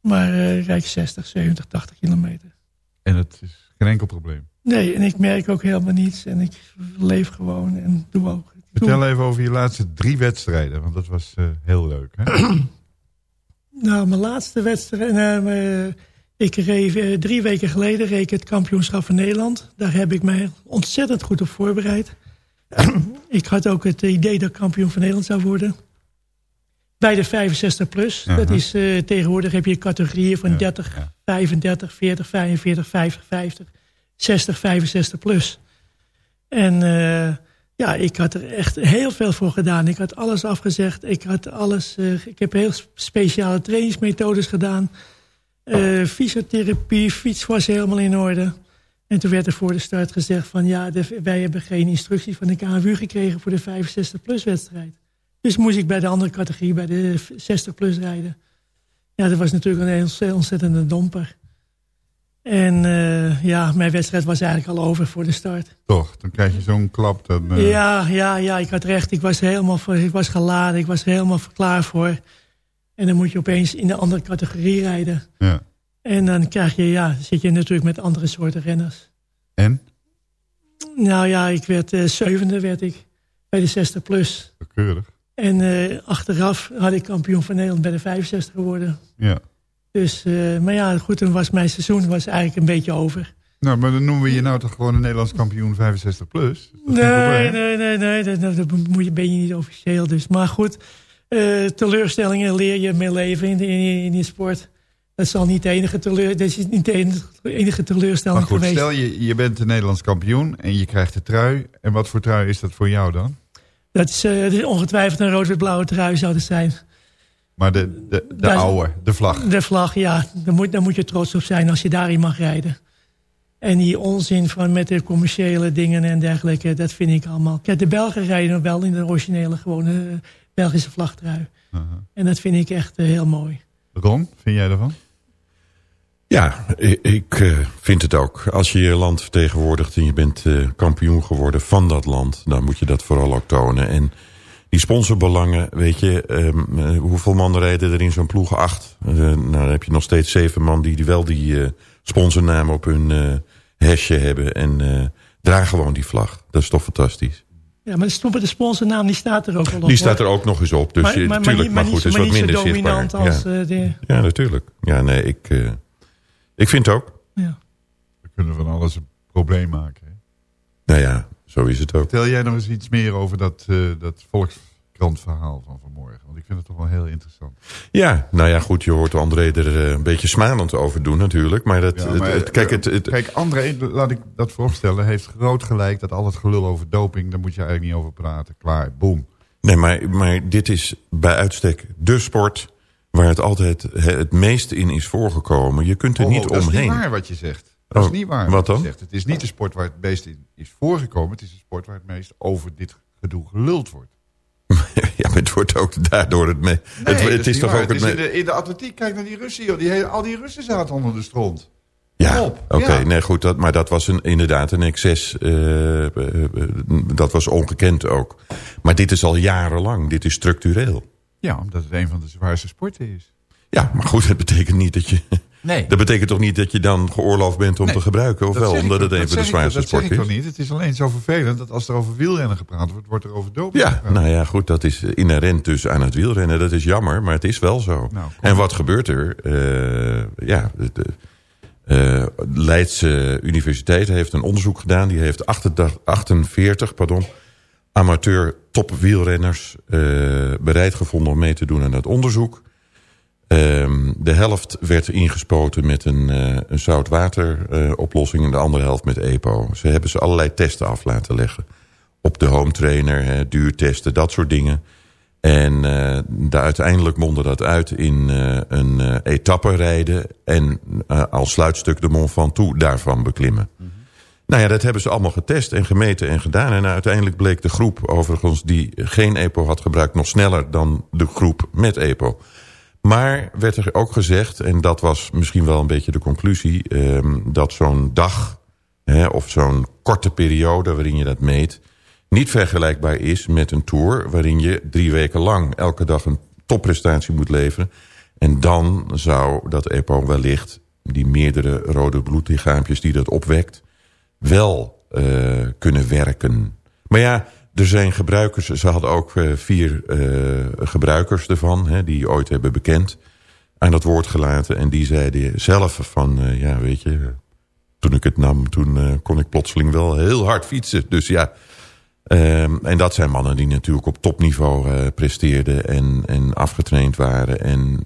Maar uh, rijd 60, 70, 80 kilometer. En het is geen enkel probleem? Nee, en ik merk ook helemaal niets. En ik leef gewoon en doe ook. Vertel even over je laatste drie wedstrijden. Want dat was uh, heel leuk, hè? nou, mijn laatste wedstrijd... Uh, ik reed drie weken geleden reed ik het kampioenschap van Nederland. Daar heb ik mij ontzettend goed op voorbereid. ik had ook het idee dat ik kampioen van Nederland zou worden. Bij de 65 plus. Uh -huh. Dat is, uh, tegenwoordig heb je categorieën van ja, 30, ja. 35, 40, 45, 50, 50, 60, 65 plus. En uh, ja, ik had er echt heel veel voor gedaan. Ik had alles afgezegd. Ik, had alles, ik heb heel speciale trainingsmethodes gedaan. Fysiotherapie, fiets was helemaal in orde. En toen werd er voor de start gezegd van... ja, de, wij hebben geen instructie van de KNWU gekregen voor de 65-plus wedstrijd. Dus moest ik bij de andere categorie, bij de 60-plus rijden. Ja, dat was natuurlijk een ontzettende domper. En uh, ja, mijn wedstrijd was eigenlijk al over voor de start. Toch, dan krijg je zo'n klap. Dan, uh... Ja, ja, ja, ik had recht. Ik was helemaal voor, ik was geladen, ik was er helemaal klaar voor... En dan moet je opeens in de andere categorie rijden. Ja. En dan krijg je, ja, zit je natuurlijk met andere soorten renners. En? Nou ja, ik werd uh, zevende werd ik bij de 60 plus. Keurig. En uh, achteraf had ik kampioen van Nederland bij de 65 geworden. Ja. Dus, uh, maar ja, goed, toen was mijn seizoen was eigenlijk een beetje over. Nou, maar dan noemen we je nou toch gewoon een Nederlands kampioen 65 plus? Nee, nee, nee, nee, dat, dat, dat ben je niet officieel dus. Maar goed, uh, teleurstellingen leer je mee leven in, in, in die sport. Dat, zal niet de enige teleur, dat is niet de enige, enige teleurstelling maar goed, geweest. Stel je, je bent de Nederlands kampioen en je krijgt de trui. En wat voor trui is dat voor jou dan? Dat is, uh, is ongetwijfeld een rood-wit-blauwe trui zou het zijn. Maar de, de, de oude, de vlag. De vlag, ja. Daar moet, daar moet je trots op zijn als je daarin mag rijden. En die onzin van met de commerciële dingen en dergelijke, dat vind ik allemaal. Kijk, de Belgen rijden nog wel in de originele, gewone Belgische vlagtrui. Uh -huh. En dat vind ik echt uh, heel mooi. Ron, vind jij ervan? Ja, ik uh, vind het ook. Als je je land vertegenwoordigt en je bent uh, kampioen geworden van dat land... dan moet je dat vooral ook tonen. En die sponsorbelangen, weet je, um, uh, hoeveel mannen rijden er in zo'n ploeg? Acht. nou, dan heb je nog steeds zeven man die, die wel die sponsornaam op hun hesje hebben... en draag gewoon die vlag. Dat is toch fantastisch. Ja, maar de, sponsornaam die staat er ook op. Die staat er ook nog eens op. Dus maar, maar, natuurlijk, maar, maar goed, het is wat minder zichtbaar. Als, ja. de... ja, natuurlijk. Ja, nee, ik... Ik vind het ook. Ja. We kunnen van alles een probleem maken. Hè? Nou ja, zo is het ook. Vertel jij nog eens iets meer over dat, uh, dat Volkskrant-verhaal van vanmorgen? Want ik vind het toch wel heel interessant. Ja, nou ja, goed, je hoort André er uh, een beetje smanend over doen natuurlijk. Maar, dat, ja, maar het, het, kijk, het, het, kijk, André, laat ik dat voorstellen, heeft groot gelijk dat al het gelul over doping, daar moet je eigenlijk niet over praten. Klaar, boom. Nee, maar, maar dit is bij uitstek de sport waar het altijd het meest in is voorgekomen. Je kunt er oh, niet omheen. Dat is niet waar wat je zegt. Dat oh, is niet waar wat dan? Je zegt. Het is niet de sport waar het meest in is voorgekomen. Het is de sport waar het meest over dit gedoe geluld wordt. ja, maar het wordt ook daardoor het... Me nee, het, het is, is toch waar. ook het het... in, de, in de atletiek, kijk naar die Russen. Joh. Die hele, al die Russen zaten onder de stront. Ja, oké, okay, ja. nee goed, dat, maar dat was een, inderdaad een excess. Uh, uh, dat was ongekend ook. Maar dit is al jarenlang, dit is structureel. Ja, omdat het een van de zwaarste sporten is. Ja, maar goed, dat betekent niet dat je... Nee. Dat betekent toch niet dat je dan geoorloofd bent om nee, te gebruiken? Of wel, omdat het een van de zwaarste sporten is? Dat zeg ik toch niet. Het is alleen zo vervelend dat als er over wielrennen gepraat wordt... wordt er over doping Ja, gepraat. nou ja, goed, dat is inherent dus aan het wielrennen. Dat is jammer, maar het is wel zo. Nou, en wat gebeurt er? Uh, ja, de, uh, Leidse Universiteit heeft een onderzoek gedaan. Die heeft 48 pardon, amateur topwielrenners uh, bereid gevonden om mee te doen aan dat onderzoek. Um, de helft werd ingespoten met een, uh, een zoutwateroplossing uh, en de andere helft met EPO. Ze hebben ze allerlei testen af laten leggen. Op de home trainer, hè, duurtesten, dat soort dingen. En uh, uiteindelijk mondde dat uit in een etappe rijden... en als sluitstuk de Mont Ventoux daarvan beklimmen. Nou ja, dat hebben ze allemaal getest en gemeten en gedaan. En uiteindelijk bleek de groep overigens die geen EPO had gebruikt... nog sneller dan de groep met EPO. Maar werd er ook gezegd, en dat was misschien wel een beetje de conclusie... Um, dat zo'n dag hè, of zo'n korte periode waarin je dat meet... niet vergelijkbaar is met een tour waarin je drie weken lang... elke dag een topprestatie moet leveren. En dan zou dat EPO wellicht, die meerdere rode bloedlichaampjes die dat opwekt... wel uh, kunnen werken. Maar ja, er zijn gebruikers, ze hadden ook uh, vier uh, gebruikers ervan... Hè, die ooit hebben bekend aan het woord gelaten. En die zeiden zelf van, ja weet je... toen ik het nam, toen kon ik plotseling wel heel hard fietsen. Dus ja, um, en dat zijn mannen die natuurlijk op topniveau presteerden... En, en afgetraind waren en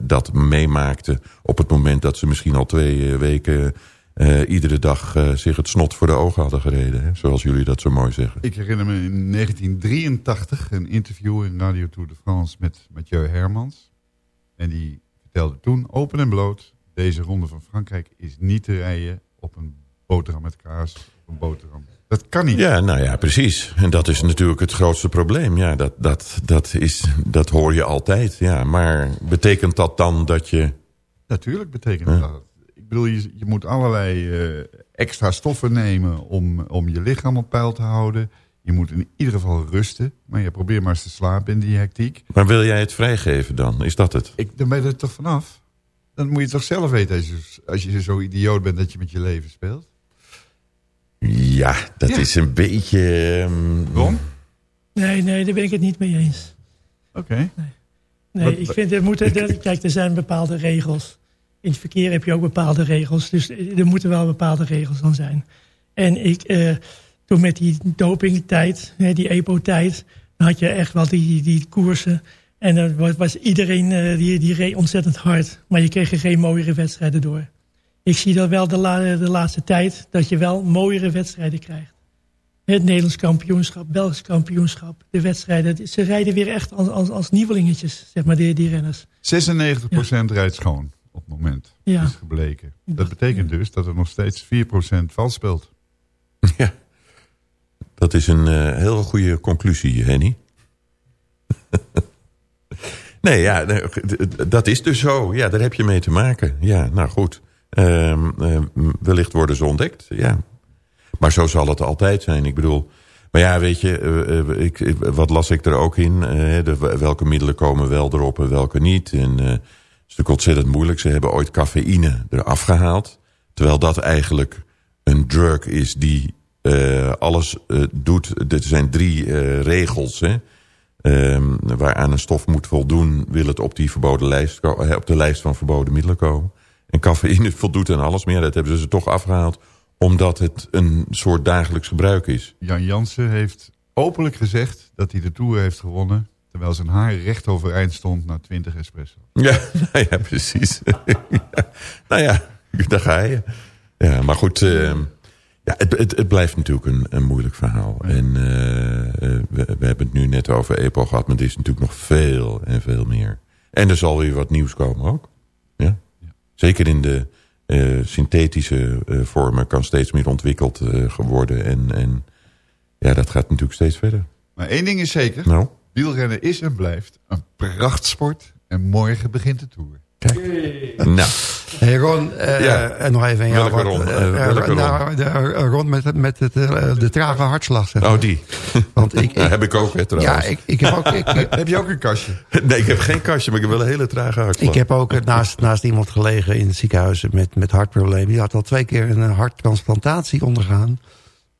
dat meemaakten op het moment dat ze misschien al twee weken... Uh, iedere dag uh, zich het snot voor de ogen hadden gereden. Hè? Zoals jullie dat zo mooi zeggen. Ik herinner me in 1983 een interview in Radio Tour de France met Mathieu Hermans. En die vertelde toen open en bloot... deze ronde van Frankrijk is niet te rijden op een boterham met kaas. Op een boterham. Dat kan niet. Ja, nou ja, precies. En dat is natuurlijk het grootste probleem. Ja, dat, dat, dat, is, dat hoor je altijd. Ja, maar betekent dat dan dat je... Natuurlijk betekent huh? dat. Bedoel, je, je moet allerlei uh, extra stoffen nemen om, om je lichaam op peil te houden. Je moet in ieder geval rusten. Maar je probeert maar eens te slapen in die hectiek. Maar wil jij het vrijgeven dan? Is dat het? Ik, dan ben je er toch vanaf. Dan moet je toch zelf weten als je, als je zo idioot bent dat je met je leven speelt. Ja, dat ja. is een beetje... Um... Ron? Nee, nee, daar ben ik het niet mee eens. Oké. Okay. Nee, nee ik vind, er moeten, er, kijk, er zijn bepaalde regels. In het verkeer heb je ook bepaalde regels. Dus er moeten wel bepaalde regels dan zijn. En ik, uh, toen met die dopingtijd, die EPO-tijd... dan had je echt wel die, die koersen. En dan was, was iedereen, uh, die, die reed ontzettend hard. Maar je kreeg er geen mooiere wedstrijden door. Ik zie dat wel de, la, de laatste tijd, dat je wel mooiere wedstrijden krijgt. Het Nederlands kampioenschap, Belgisch kampioenschap, de wedstrijden. Ze rijden weer echt als, als, als nieuwelingetjes, zeg maar, die, die renners. 96% rijdt schoon op het moment. Ja. Is gebleken. Dat betekent dus dat er nog steeds 4% vals speelt. Ja. Dat is een uh, heel goede conclusie, Henny. nee, ja, dat is dus zo. Ja, daar heb je mee te maken. Ja, nou goed. Uh, uh, wellicht worden ze ontdekt, ja. Maar zo zal het altijd zijn. Ik bedoel... Maar ja, weet je, uh, ik, wat las ik er ook in? De, welke middelen komen wel erop en welke niet? En natuurlijk ontzettend moeilijk. Ze hebben ooit cafeïne eraf gehaald. Terwijl dat eigenlijk een drug is die alles doet. Er zijn drie regels, hè. Um, waaraan een stof moet voldoen... wil het op, die verboden lijst, op de lijst van verboden middelen komen. En cafeïne voldoet aan alles meer. Dat hebben ze toch afgehaald omdat het een soort dagelijks gebruik is. Jan Jansen heeft openlijk gezegd dat hij de Tour heeft gewonnen... terwijl zijn haar recht overeind stond na 20 espresso. Ja, nou ja precies. nou ja, daar ga je. Ja, maar goed... Uh, ja, het, het, het, blijft natuurlijk een, een moeilijk verhaal. En uh, we, we, hebben het nu net over EPO gehad, maar er is natuurlijk nog veel en veel meer. En er zal weer wat nieuws komen ook. Ja? ja. Zeker in de uh, synthetische vormen kan steeds meer ontwikkeld worden. En, en ja, dat gaat natuurlijk steeds verder. Maar één ding is zeker. Nou? Wielrennen is en blijft een prachtsport. En morgen begint de Tour. Kijk. Nou. Hey Ron, uh, ja. nog even jou. Welke Ron? Uh, welke nou, de, Ron met, met het, uh, de trage hartslag. Zeg maar. Oh, die. Want ik, ik ja, heb ik ook, hè, trouwens. Ja, ik, ik heb ook... Ik, heb je ook een kastje? Nee, ik heb geen kastje, maar ik heb wel een hele trage hartslag. Ik heb ook naast, naast iemand gelegen in het ziekenhuis met, met hartproblemen. Die had al twee keer een harttransplantatie ondergaan.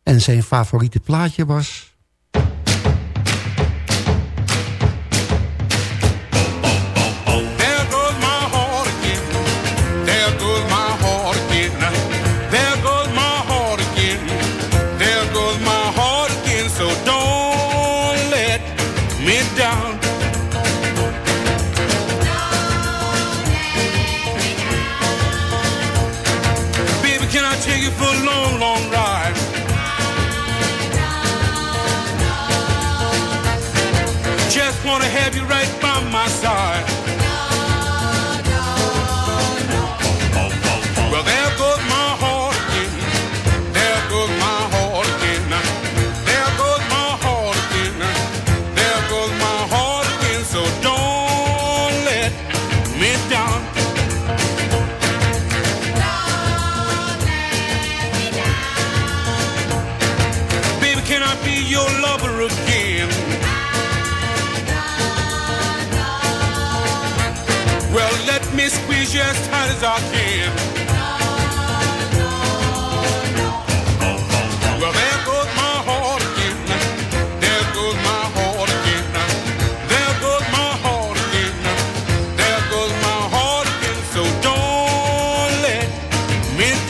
En zijn favoriete plaatje was...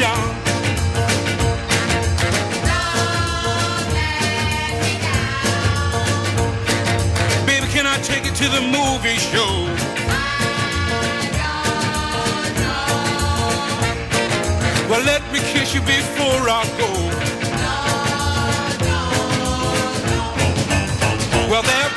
down. Baby, can I take you to the movie show? Well, let me kiss you before I go. Well, there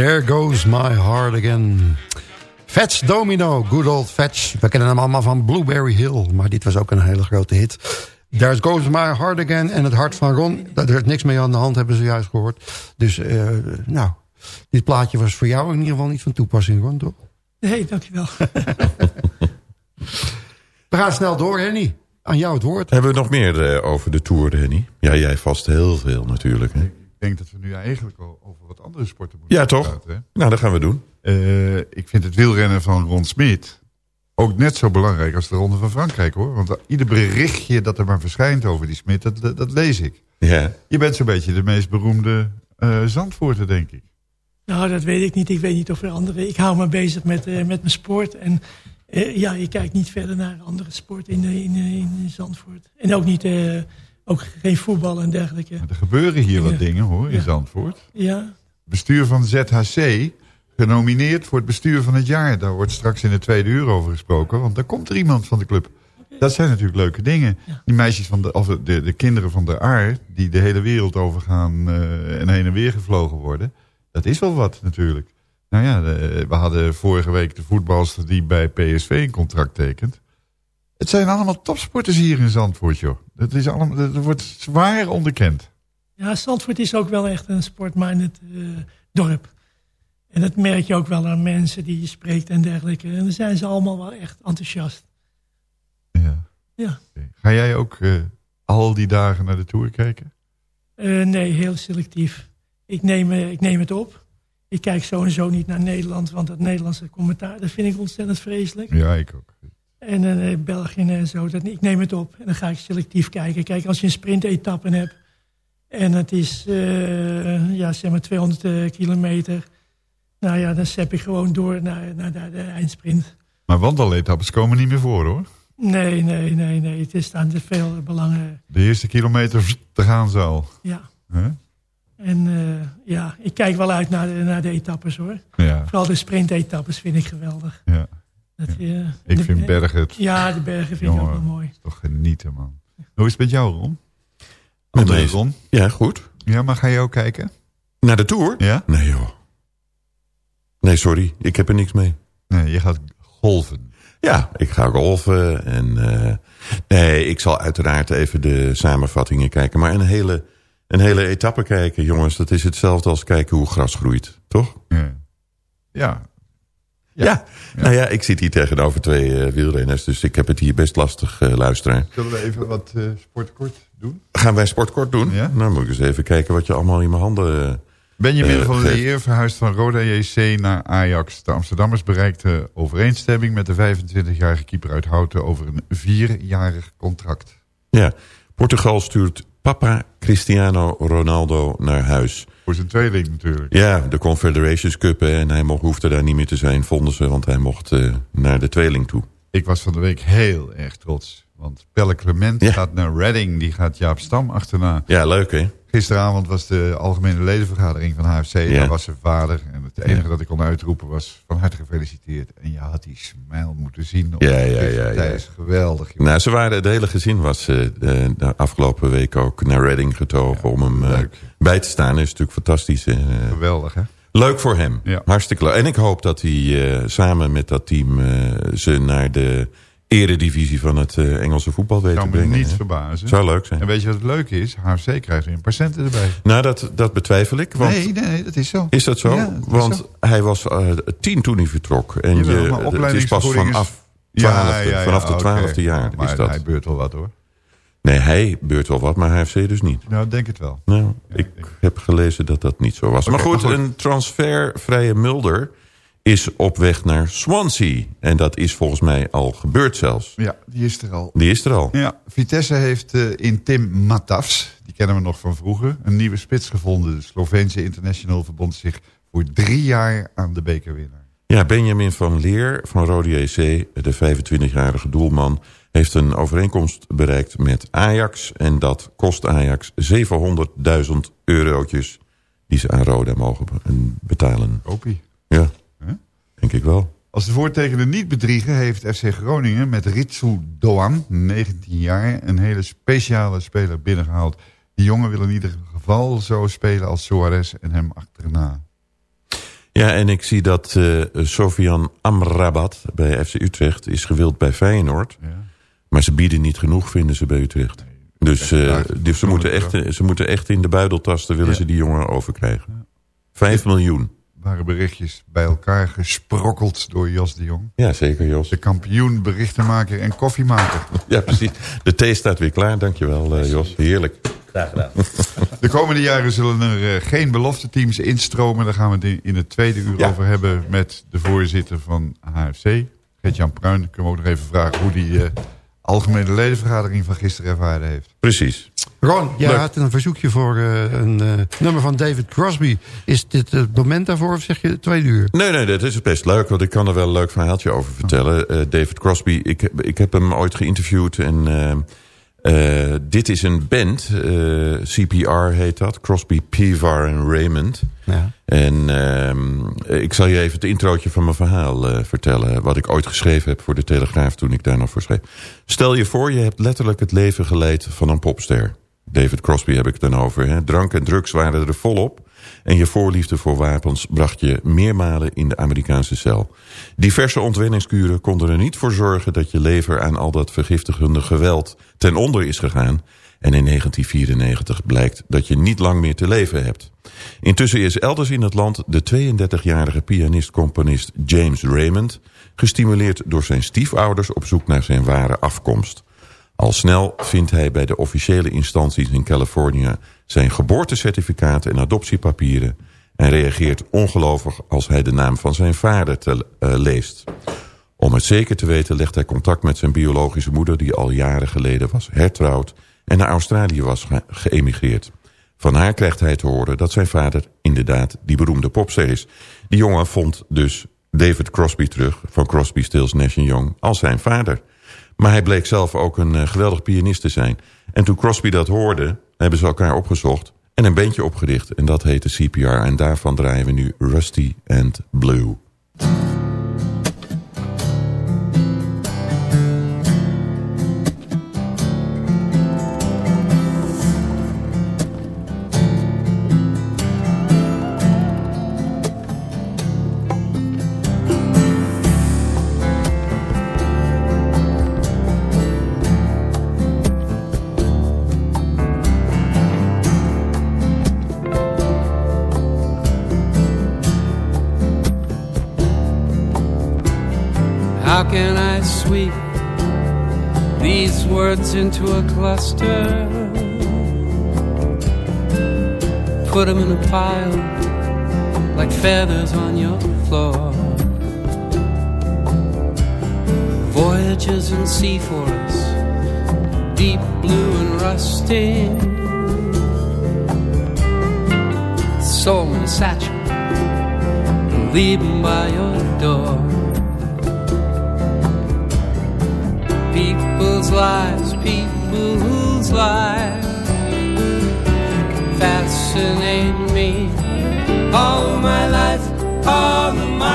There goes my heart again. Fats Domino, good old Fats. We kennen hem allemaal van Blueberry Hill. Maar dit was ook een hele grote hit. There goes my heart again. En het hart van Ron. Daar is niks mee aan de hand, hebben ze juist gehoord. Dus, uh, nou, dit plaatje was voor jou in ieder geval niet van toepassing, Ron, toch? Nee, dankjewel. We gaan snel door, Henny. Aan jou het woord. Hebben we nog meer uh, over de Tour, Henny? Ja, jij vast heel veel natuurlijk. Hè? Ik denk dat we nu eigenlijk al over wat andere sporten moeten Ja, toch? praten, hè? Nou, dat gaan we doen. Uh, ik vind het wielrennen van Ron Smit ook net zo belangrijk als de Ronde van Frankrijk, hoor. Want ieder berichtje dat er maar verschijnt over die Smit, dat, dat, dat lees ik. Ja. Je bent zo'n beetje de meest beroemde uh, Zandvoorten, denk ik. Nou, dat weet ik niet. Ik weet niet of er andere... Ik hou me bezig met, uh, met mijn sport. En uh, ja, je kijkt niet verder naar andere sport in, in, in Zandvoort. En ook niet... ook geen voetbal en dergelijke. Maar er gebeuren hier wat dingen, hoor, in. Zandvoort. Ja. Bestuur van ZHC genomineerd voor het bestuur van het jaar. Daar wordt straks in de tweede uur over gesproken. Want daar komt er iemand van de club. Dat zijn natuurlijk leuke dingen. Ja. Die meisjes van de, of de, de, kinderen van de AR, die de hele wereld overgaan uh, en heen en weer gevlogen worden. Dat is wel wat natuurlijk. Nou ja, de, we hadden vorige week de voetbalster die bij PSV een contract tekent. Het zijn allemaal topsporters hier in Zandvoort, joh. Dat, is allemaal, dat wordt zwaar onderkend. Ja, Zandvoort is ook wel echt een sportminded uh, dorp. En dat merk je ook wel aan mensen die je spreekt en dergelijke. En dan zijn ze allemaal wel echt enthousiast. Ja. ja. Ga jij ook uh, al die dagen naar de Tour kijken? Uh, nee, heel selectief. Ik neem, ik neem het op. Ik kijk zo en zo niet naar Nederland, want dat Nederlandse commentaar, dat vind ik ontzettend vreselijk. Ja, ik ook. En België en zo, dat, ik neem het op. En dan ga ik selectief kijken. Kijk, als je een sprintetappe hebt en het is, ja, zeg maar 200 kilometer nou ja, dan zep ik gewoon door naar, naar, naar de eindsprint. Maar wandeletappes komen niet meer voor hoor. Nee, nee, nee, nee. Het is aan te veel belangen. De eerste kilometer te gaan zo. Ja. Huh? En uh, ja, ik kijk wel uit naar de, naar de etappes hoor. Ja. Vooral de sprintetappes vind ik geweldig. Ja. Dat, uh, ik de, vind bergen het... Ja, de bergen vind Jongen, ik ook wel mooi. toch genieten man. Hoe is het met jou Ron? Met mij Ron? Ja, goed. Ja, maar ga je ook kijken? Naar de Tour? Ja? Nee joh. Nee, sorry. Ik heb er niks mee. Nee, je gaat golven. Ja, ik ga golven. En, uh, nee, ik zal uiteraard even de samenvattingen kijken. Maar een hele, een hele etappe kijken, jongens. Dat is hetzelfde als kijken hoe gras groeit. Toch? Ja. Ja. Ja. ja. nou ja, ik zit hier tegenover twee uh, wielrenners. Dus ik heb het hier best lastig, uh, luisteraar. Zullen we even wat uh, sportkort doen? Gaan wij sportkort doen? Ja? Nou, moet ik eens even kijken wat je allemaal in mijn handen... Benjamin uh, van der Heer verhuisd van Roda JC naar Ajax. De Amsterdammers bereikten overeenstemming met de 25-jarige keeper uit Houten over een vierjarig contract. Ja, Portugal stuurt papa Cristiano Ronaldo naar huis. Voor zijn tweeling natuurlijk. Ja, de Confederations Cup hè, en hij mocht, hoefde daar niet meer te zijn, vonden ze, want hij mocht uh, naar de tweeling toe. Ik was van de week heel erg trots. Want Pelle Clement ja. gaat naar Reading, die gaat Jaap Stam achterna. Ja, leuk hè? Gisteravond was de algemene ledenvergadering van HFC. Ja. Daar was zijn vader. En het enige ja. dat ik kon uitroepen was van harte gefeliciteerd. En je had die smile moeten zien. Op ja, ja, ja, ja. is geweldig. Nou, ze waren, het hele gezin was uh, de, afgelopen week ook naar Reading getogen ja, om hem uh, bij te staan. Dat is natuurlijk fantastisch. Uh, geweldig, hè? Leuk voor hem. Hartstikke leuk. En ik hoop dat hij samen met dat team ze naar de eredivisie van het uh, Engelse voetbal weten Zou brengen. me niet hè? verbazen. Zou leuk zijn. En weet je wat het leuke is? HFC krijgt weer een patiënten erbij. Nou, dat, dat betwijfel ik. Want nee, nee, dat is zo. Is dat zo? Ja, dat want zo. hij was uh, tien toen hij vertrok. En je, het is pas vanaf, is... twaalfde, ja, ja, vanaf de okay. twaalfde jaar maar is dat. hij beurt wel wat hoor. Nee, hij beurt wel wat, maar HFC dus niet. Nou, denk het wel. Nou, ik heb gelezen dat dat niet zo was. Okay, maar goed, maar goed, een transfervrije Mulder is op weg naar Swansea. En dat is volgens mij al gebeurd zelfs. Ja, die is er al. Die is er al. Ja, Vitesse heeft uh, in Tim Matafs, die kennen we nog van vroeger... een nieuwe spits gevonden. De Sloveense International verbond zich voor drie jaar aan de bekerwinnaar. Ja, Benjamin van Leer van Rode JC, de 25-jarige doelman... heeft een overeenkomst bereikt met Ajax. En dat kost Ajax 700.000 eurotjes die ze aan Roda mogen betalen. Kopie. Ja. Wel. Als de voortekenen niet bedriegen heeft FC Groningen met Ritsu Doan, 19 jaar, een hele speciale speler binnengehaald. Die jongen wil in ieder geval zo spelen als Suarez en hem achterna. Ja, en ik zie dat uh, Sofian Amrabat bij FC Utrecht is gewild bij Feyenoord. Ja. Maar ze bieden niet genoeg, vinden ze bij Utrecht. Nee, dus uh, dus ze, moeten echt, ze moeten echt in de buidel tasten, willen ja. ze die jongen overkrijgen. Ja. Vijf miljoen waren berichtjes bij elkaar gesprokkeld door Jos de Jong. Ja, zeker Jos. De kampioen, berichtenmaker en koffiemaker. ja, precies. De thee staat weer klaar. Dankjewel uh, Jos. Heerlijk. Graag gedaan. De komende jaren zullen er uh, geen belofte teams instromen. Daar gaan we het in het tweede uur ja. over hebben met de voorzitter van HFC. Gert-Jan Pruin. Kunnen we ook nog even vragen hoe die uh, algemene ledenvergadering van gisteren ervaren heeft. Precies. Ron, jij had een verzoekje voor eh, een eh, nummer van David Crosby. Is dit het moment daarvoor of zeg je twee uur? Nee, nee, dat is best leuk, want ik kan er wel een leuk verhaaltje over vertellen. Eh, David Crosby, ik, heb- ik heb hem ooit geïnterviewd en dit is een band, CPR heet dat, Crosby, Pivar en Raymond. Ja. En ehm, ik zal je even het introotje van mijn verhaal vertellen, wat ik ooit geschreven heb voor de Telegraaf toen ik daar nog voor schreef. Stel je voor, je hebt letterlijk het leven geleid van een popster. David Crosby heb ik dan over. Hè? Drank en drugs waren er volop. En je voorliefde voor wapens bracht je meermalen in de Amerikaanse cel. Diverse ontwenningskuren konden er niet voor zorgen... dat je lever aan al dat vergiftigende geweld ten onder is gegaan. En in 1994 blijkt dat je niet lang meer te leven hebt. Intussen is elders in het land de 32-jarige pianist-componist James Raymond... gestimuleerd door zijn stiefouders op zoek naar zijn ware afkomst... Al snel vindt hij bij de officiële instanties in Californië zijn geboortecertificaat en adoptiepapieren en reageert ongelovig als hij de naam van zijn vader eh, leest. Om het zeker te weten legt hij contact met zijn biologische moeder die al jaren geleden was hertrouwd en naar Australië was ge- geëmigreerd. Van haar krijgt hij te horen dat zijn vader inderdaad die beroemde popster is. Die jongen vond dus David Crosby terug van Crosby, Stills, Nash Young als zijn vader. Maar hij bleek zelf ook een eh, geweldig pianist te zijn. En toen Crosby dat hoorde, hebben ze elkaar opgezocht... en een bandje opgericht. En dat heette CPR. En daarvan draaien we nu Rusty and Blue. Into a cluster? Put them in a pile like feathers on your floor. Voyages in sea forests, deep blue and rusty. Soul in a satchel, and leave 'em by your door. people's lives, people's lives fascinate me. All my life, all my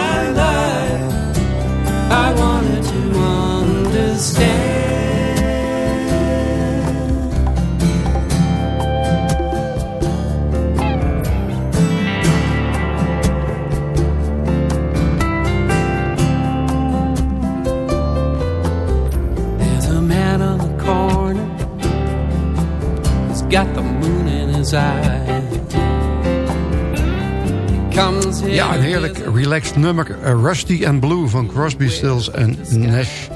Ja, een heerlijk relaxed nummer. eh, Rusty and Blue van Crosby, Stills en Nash.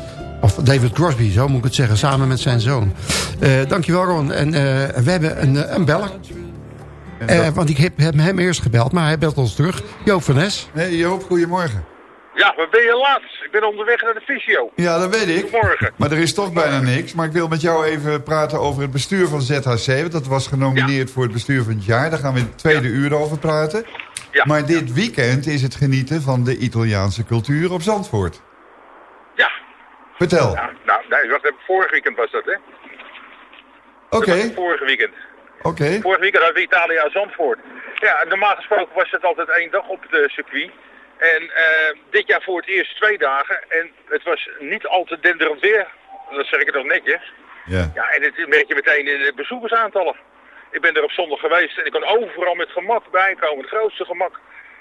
Of David Crosby, zo moet ik het zeggen, samen met zijn zoon. Eh dankjewel Ron. En eh, we hebben een, een beller. Eh, want ik heb, heb hem eerst gebeld, maar hij belt ons terug. Joop van Nes. Nee, Joop, goedemorgen. Ja, waar ben je laat? Ik ben onderweg naar de fysio. Ja, dat weet ik. Goedemorgen. Maar er is toch bijna niks. Maar ik wil met jou even praten over het bestuur van ZHC. Want dat was genomineerd voor het bestuur van het jaar. Daar gaan we in het tweede uur over praten. Ja. Maar dit weekend is het genieten van de Italiaanse cultuur op Zandvoort. Ja. Vertel. Nou, nou nee, wacht even. Vorig weekend was dat, hè? Oké, was Vorig weekend. oké. Vorig weekend hadden we Italië aan Zandvoort. Ja, normaal gesproken was het altijd één dag op het circuit. En eh, dit jaar voor het eerst twee dagen. En het was niet al te denderend weer. Dat zeg ik het nog netjes. Ja. Ja, en dit merk je meteen in de bezoekersaantallen. Ik ben er op zondag geweest en ik kon overal met gemak bijkomen. Het grootste gemak.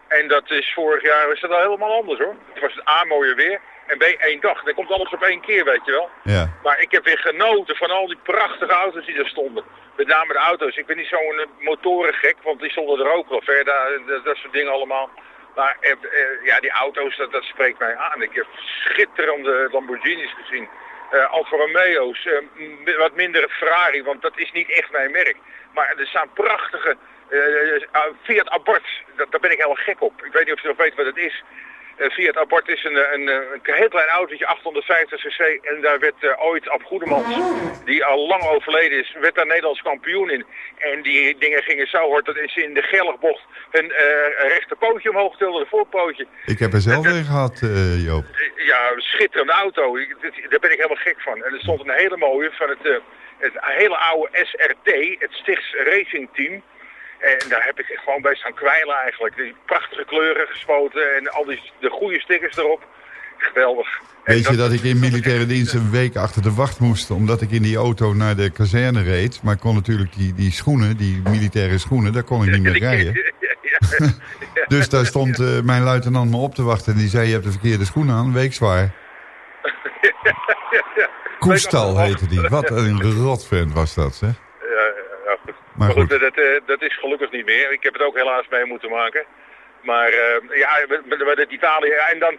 En dat is vorig jaar is dat al helemaal anders hoor. Het was een A mooier weer en B één dag. Dan komt alles op één keer, weet je wel. Ja. Maar ik heb weer genoten van al die prachtige auto's die er stonden. Met name de auto's. Ik ben niet zo'n motorengek, want die stonden er ook wel verder. Dat, dat soort dingen allemaal. Maar eh, eh, ja, die auto's, dat, dat spreekt mij aan. Ik heb schitterende Lamborghinis gezien. Eh Alfa Romeo's, wat minder Ferrari, want dat is niet echt mijn merk. Maar er staan prachtige eh, Fiat Abarth, daar ben ik helemaal gek op. Ik weet niet of je nog weet wat het is. Een Fiat Abarth is een, een, een heel klein autootje, 850 cc. En daar werd uh, ooit Ab Goedemans, die al lang overleden is, werd daar Nederlands kampioen in. En die dingen gingen zo hard dat ze in de Gelligbocht hun uh, rechterpootje omhoog tilde, de voorpootje. Ik heb er zelf een gehad, uh, Joop. Ja, schitterende auto. Ik, daar ben ik helemaal gek van. En er stond een hele mooie van het, het hele oude SRT, het Stichts Racing Team. En daar heb ik gewoon bij staan kwijlen eigenlijk. Die prachtige kleuren gespoten en al die de goede stickers erop. Geweldig. Weet je dat ik in militaire dienst een week achter de wacht moest... omdat ik in die auto naar de kazerne reed. Maar ik kon natuurlijk die, die schoenen, die militaire schoenen... daar kon ik niet meer rijden. dus daar stond uh, mijn luitenant me op te wachten... en die zei, je hebt de verkeerde schoenen aan, week zwaar. Koestal heette die. Wat een rotvent was dat, zeg. Maar, goed, Dat, dat, is gelukkig niet meer. Ik heb het ook helaas mee moeten maken. Maar uh, ja, met, met Italië. En dan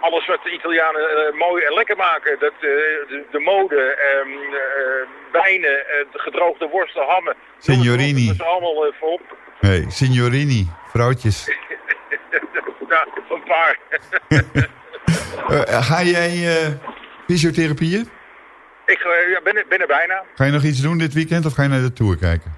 alles wat de Italianen uh, mooi en lekker maken. Dat, uh, de, de, mode, um, wijnen, gedroogde worsten, hammen. Signorini. Dat is allemaal voorop. Nee, signorini. Vrouwtjes. nou, een paar. ga jij fysiotherapieën? Ik ja, ben, ben er bijna. Ga je nog iets doen dit weekend of ga je naar de Tour kijken?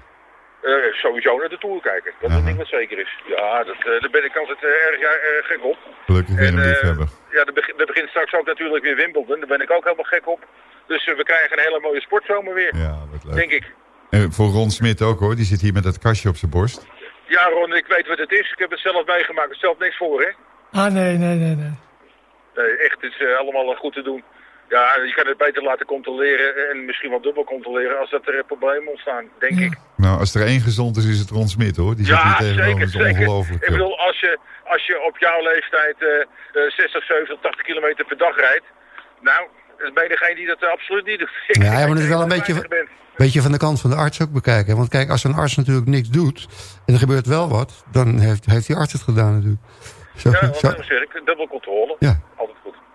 Uh, sowieso naar de Tour kijken. Dat is een ding wat zeker is. Ja, dat, uh, daar ben ik altijd uh, erg uh, gek op. Gelukkig weer een liefhebber. Ja, er, begint, begint straks ook natuurlijk weer Wimbledon. Daar ben ik ook helemaal gek op. Dus we krijgen een hele mooie sportzomer weer. Ja, wat leuk. Denk ik. En voor Ron Smit ook hoor. Die zit hier met dat kastje op zijn borst. Ja Ron, ik weet wat het is. Ik heb het zelf meegemaakt. Er stelt niks voor hè. Ah nee, nee, nee, nee. Nee, echt. Het is allemaal goed te doen. Ja, je kan het beter laten controleren en misschien wel dubbel controleren als dat er problemen ontstaan, denk ik. Nou, als er één gezond is, is het Ron Smit hoor. Die ja, zit zeker, dat is ongelooflijk. Ik bedoel, als je, als je op jouw leeftijd uh, 60, 70, 80 kilometer per dag rijdt, nou, dan ben je degene die dat absoluut niet doet. Ja, je moet het wel een beetje, beetje van de kant van de arts ook bekijken. Want kijk, als een arts natuurlijk niks doet en er gebeurt wel wat, dan heeft, heeft die arts het gedaan natuurlijk. Zo, ja, zo. dat zeg ik. Dubbel controle. Ja.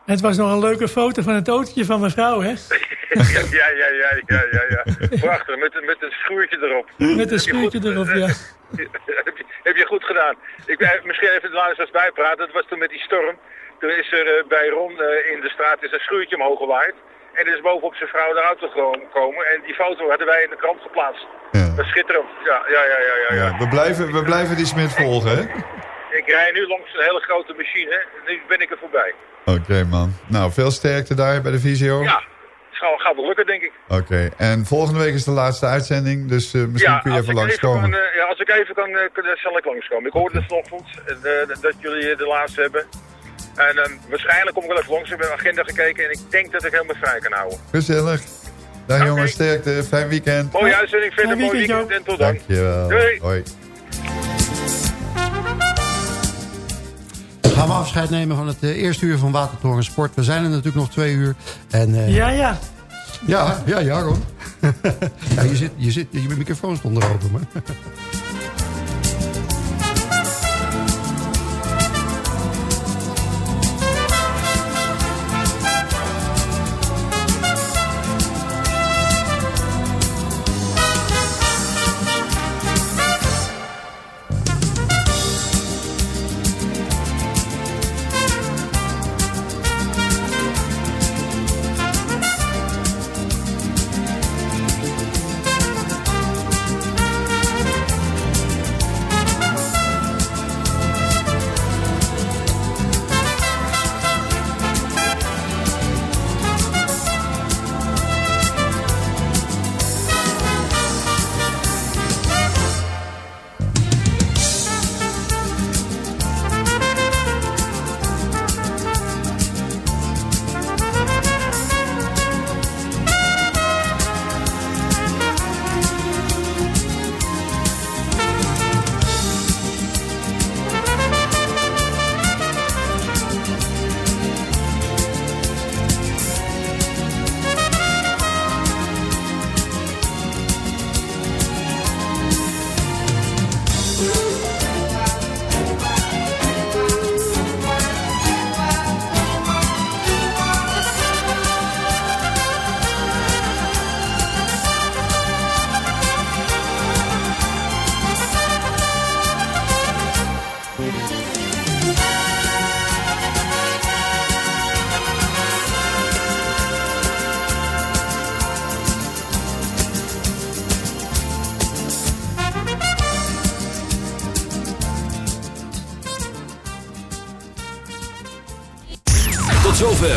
Het was nog een leuke foto van het autootje van mevrouw, hè? ja, ja, ja, ja, ja, ja. Prachtig, met, met een schuurtje erop. Met een schuurtje erop, ja. heb, je, heb je goed gedaan. Ik ben misschien even de laatste bijpraten. Dat was toen met die storm. Toen is er uh, bij Ron uh, in de straat is een schuurtje omhoog gewaaid. En er is bovenop zijn vrouw de auto gekomen. En die foto hadden wij in de krant geplaatst. Ja. Dat is schitterend. Ja, ja, ja, ja, ja. ja we, blijven, we blijven die Smit volgen, hè? Ik rij nu langs een hele grote machine. Nu ben ik er voorbij. Oké, okay, man. Nou, veel sterkte daar bij de visio. Ja, het gaat wel lukken, denk ik. Oké, okay. en volgende week is de laatste uitzending, dus uh, misschien ja, kun je even langskomen. Uh, ja, als ik even kan, uh, zal ik langskomen. Ik hoorde okay. het vanochtend dat jullie de laatste hebben. En waarschijnlijk kom ik wel even langs. Ik heb de agenda gekeken en ik denk dat ik helemaal vrij kan houden. Gezellig. Dag okay. jongens, sterkte. Fijn weekend. Mooie uitzending, verder mooi weekend en tot dan. Dankjewel. Doei. Hoi. Gaan we afscheid nemen van het uh, eerste uur van Watertoren Sport. We zijn er natuurlijk nog twee uur. En, uh, ja, ja. Ja, ja, ja, Ron. ja, je, zit, je, zit, je microfoon stond erover. Maar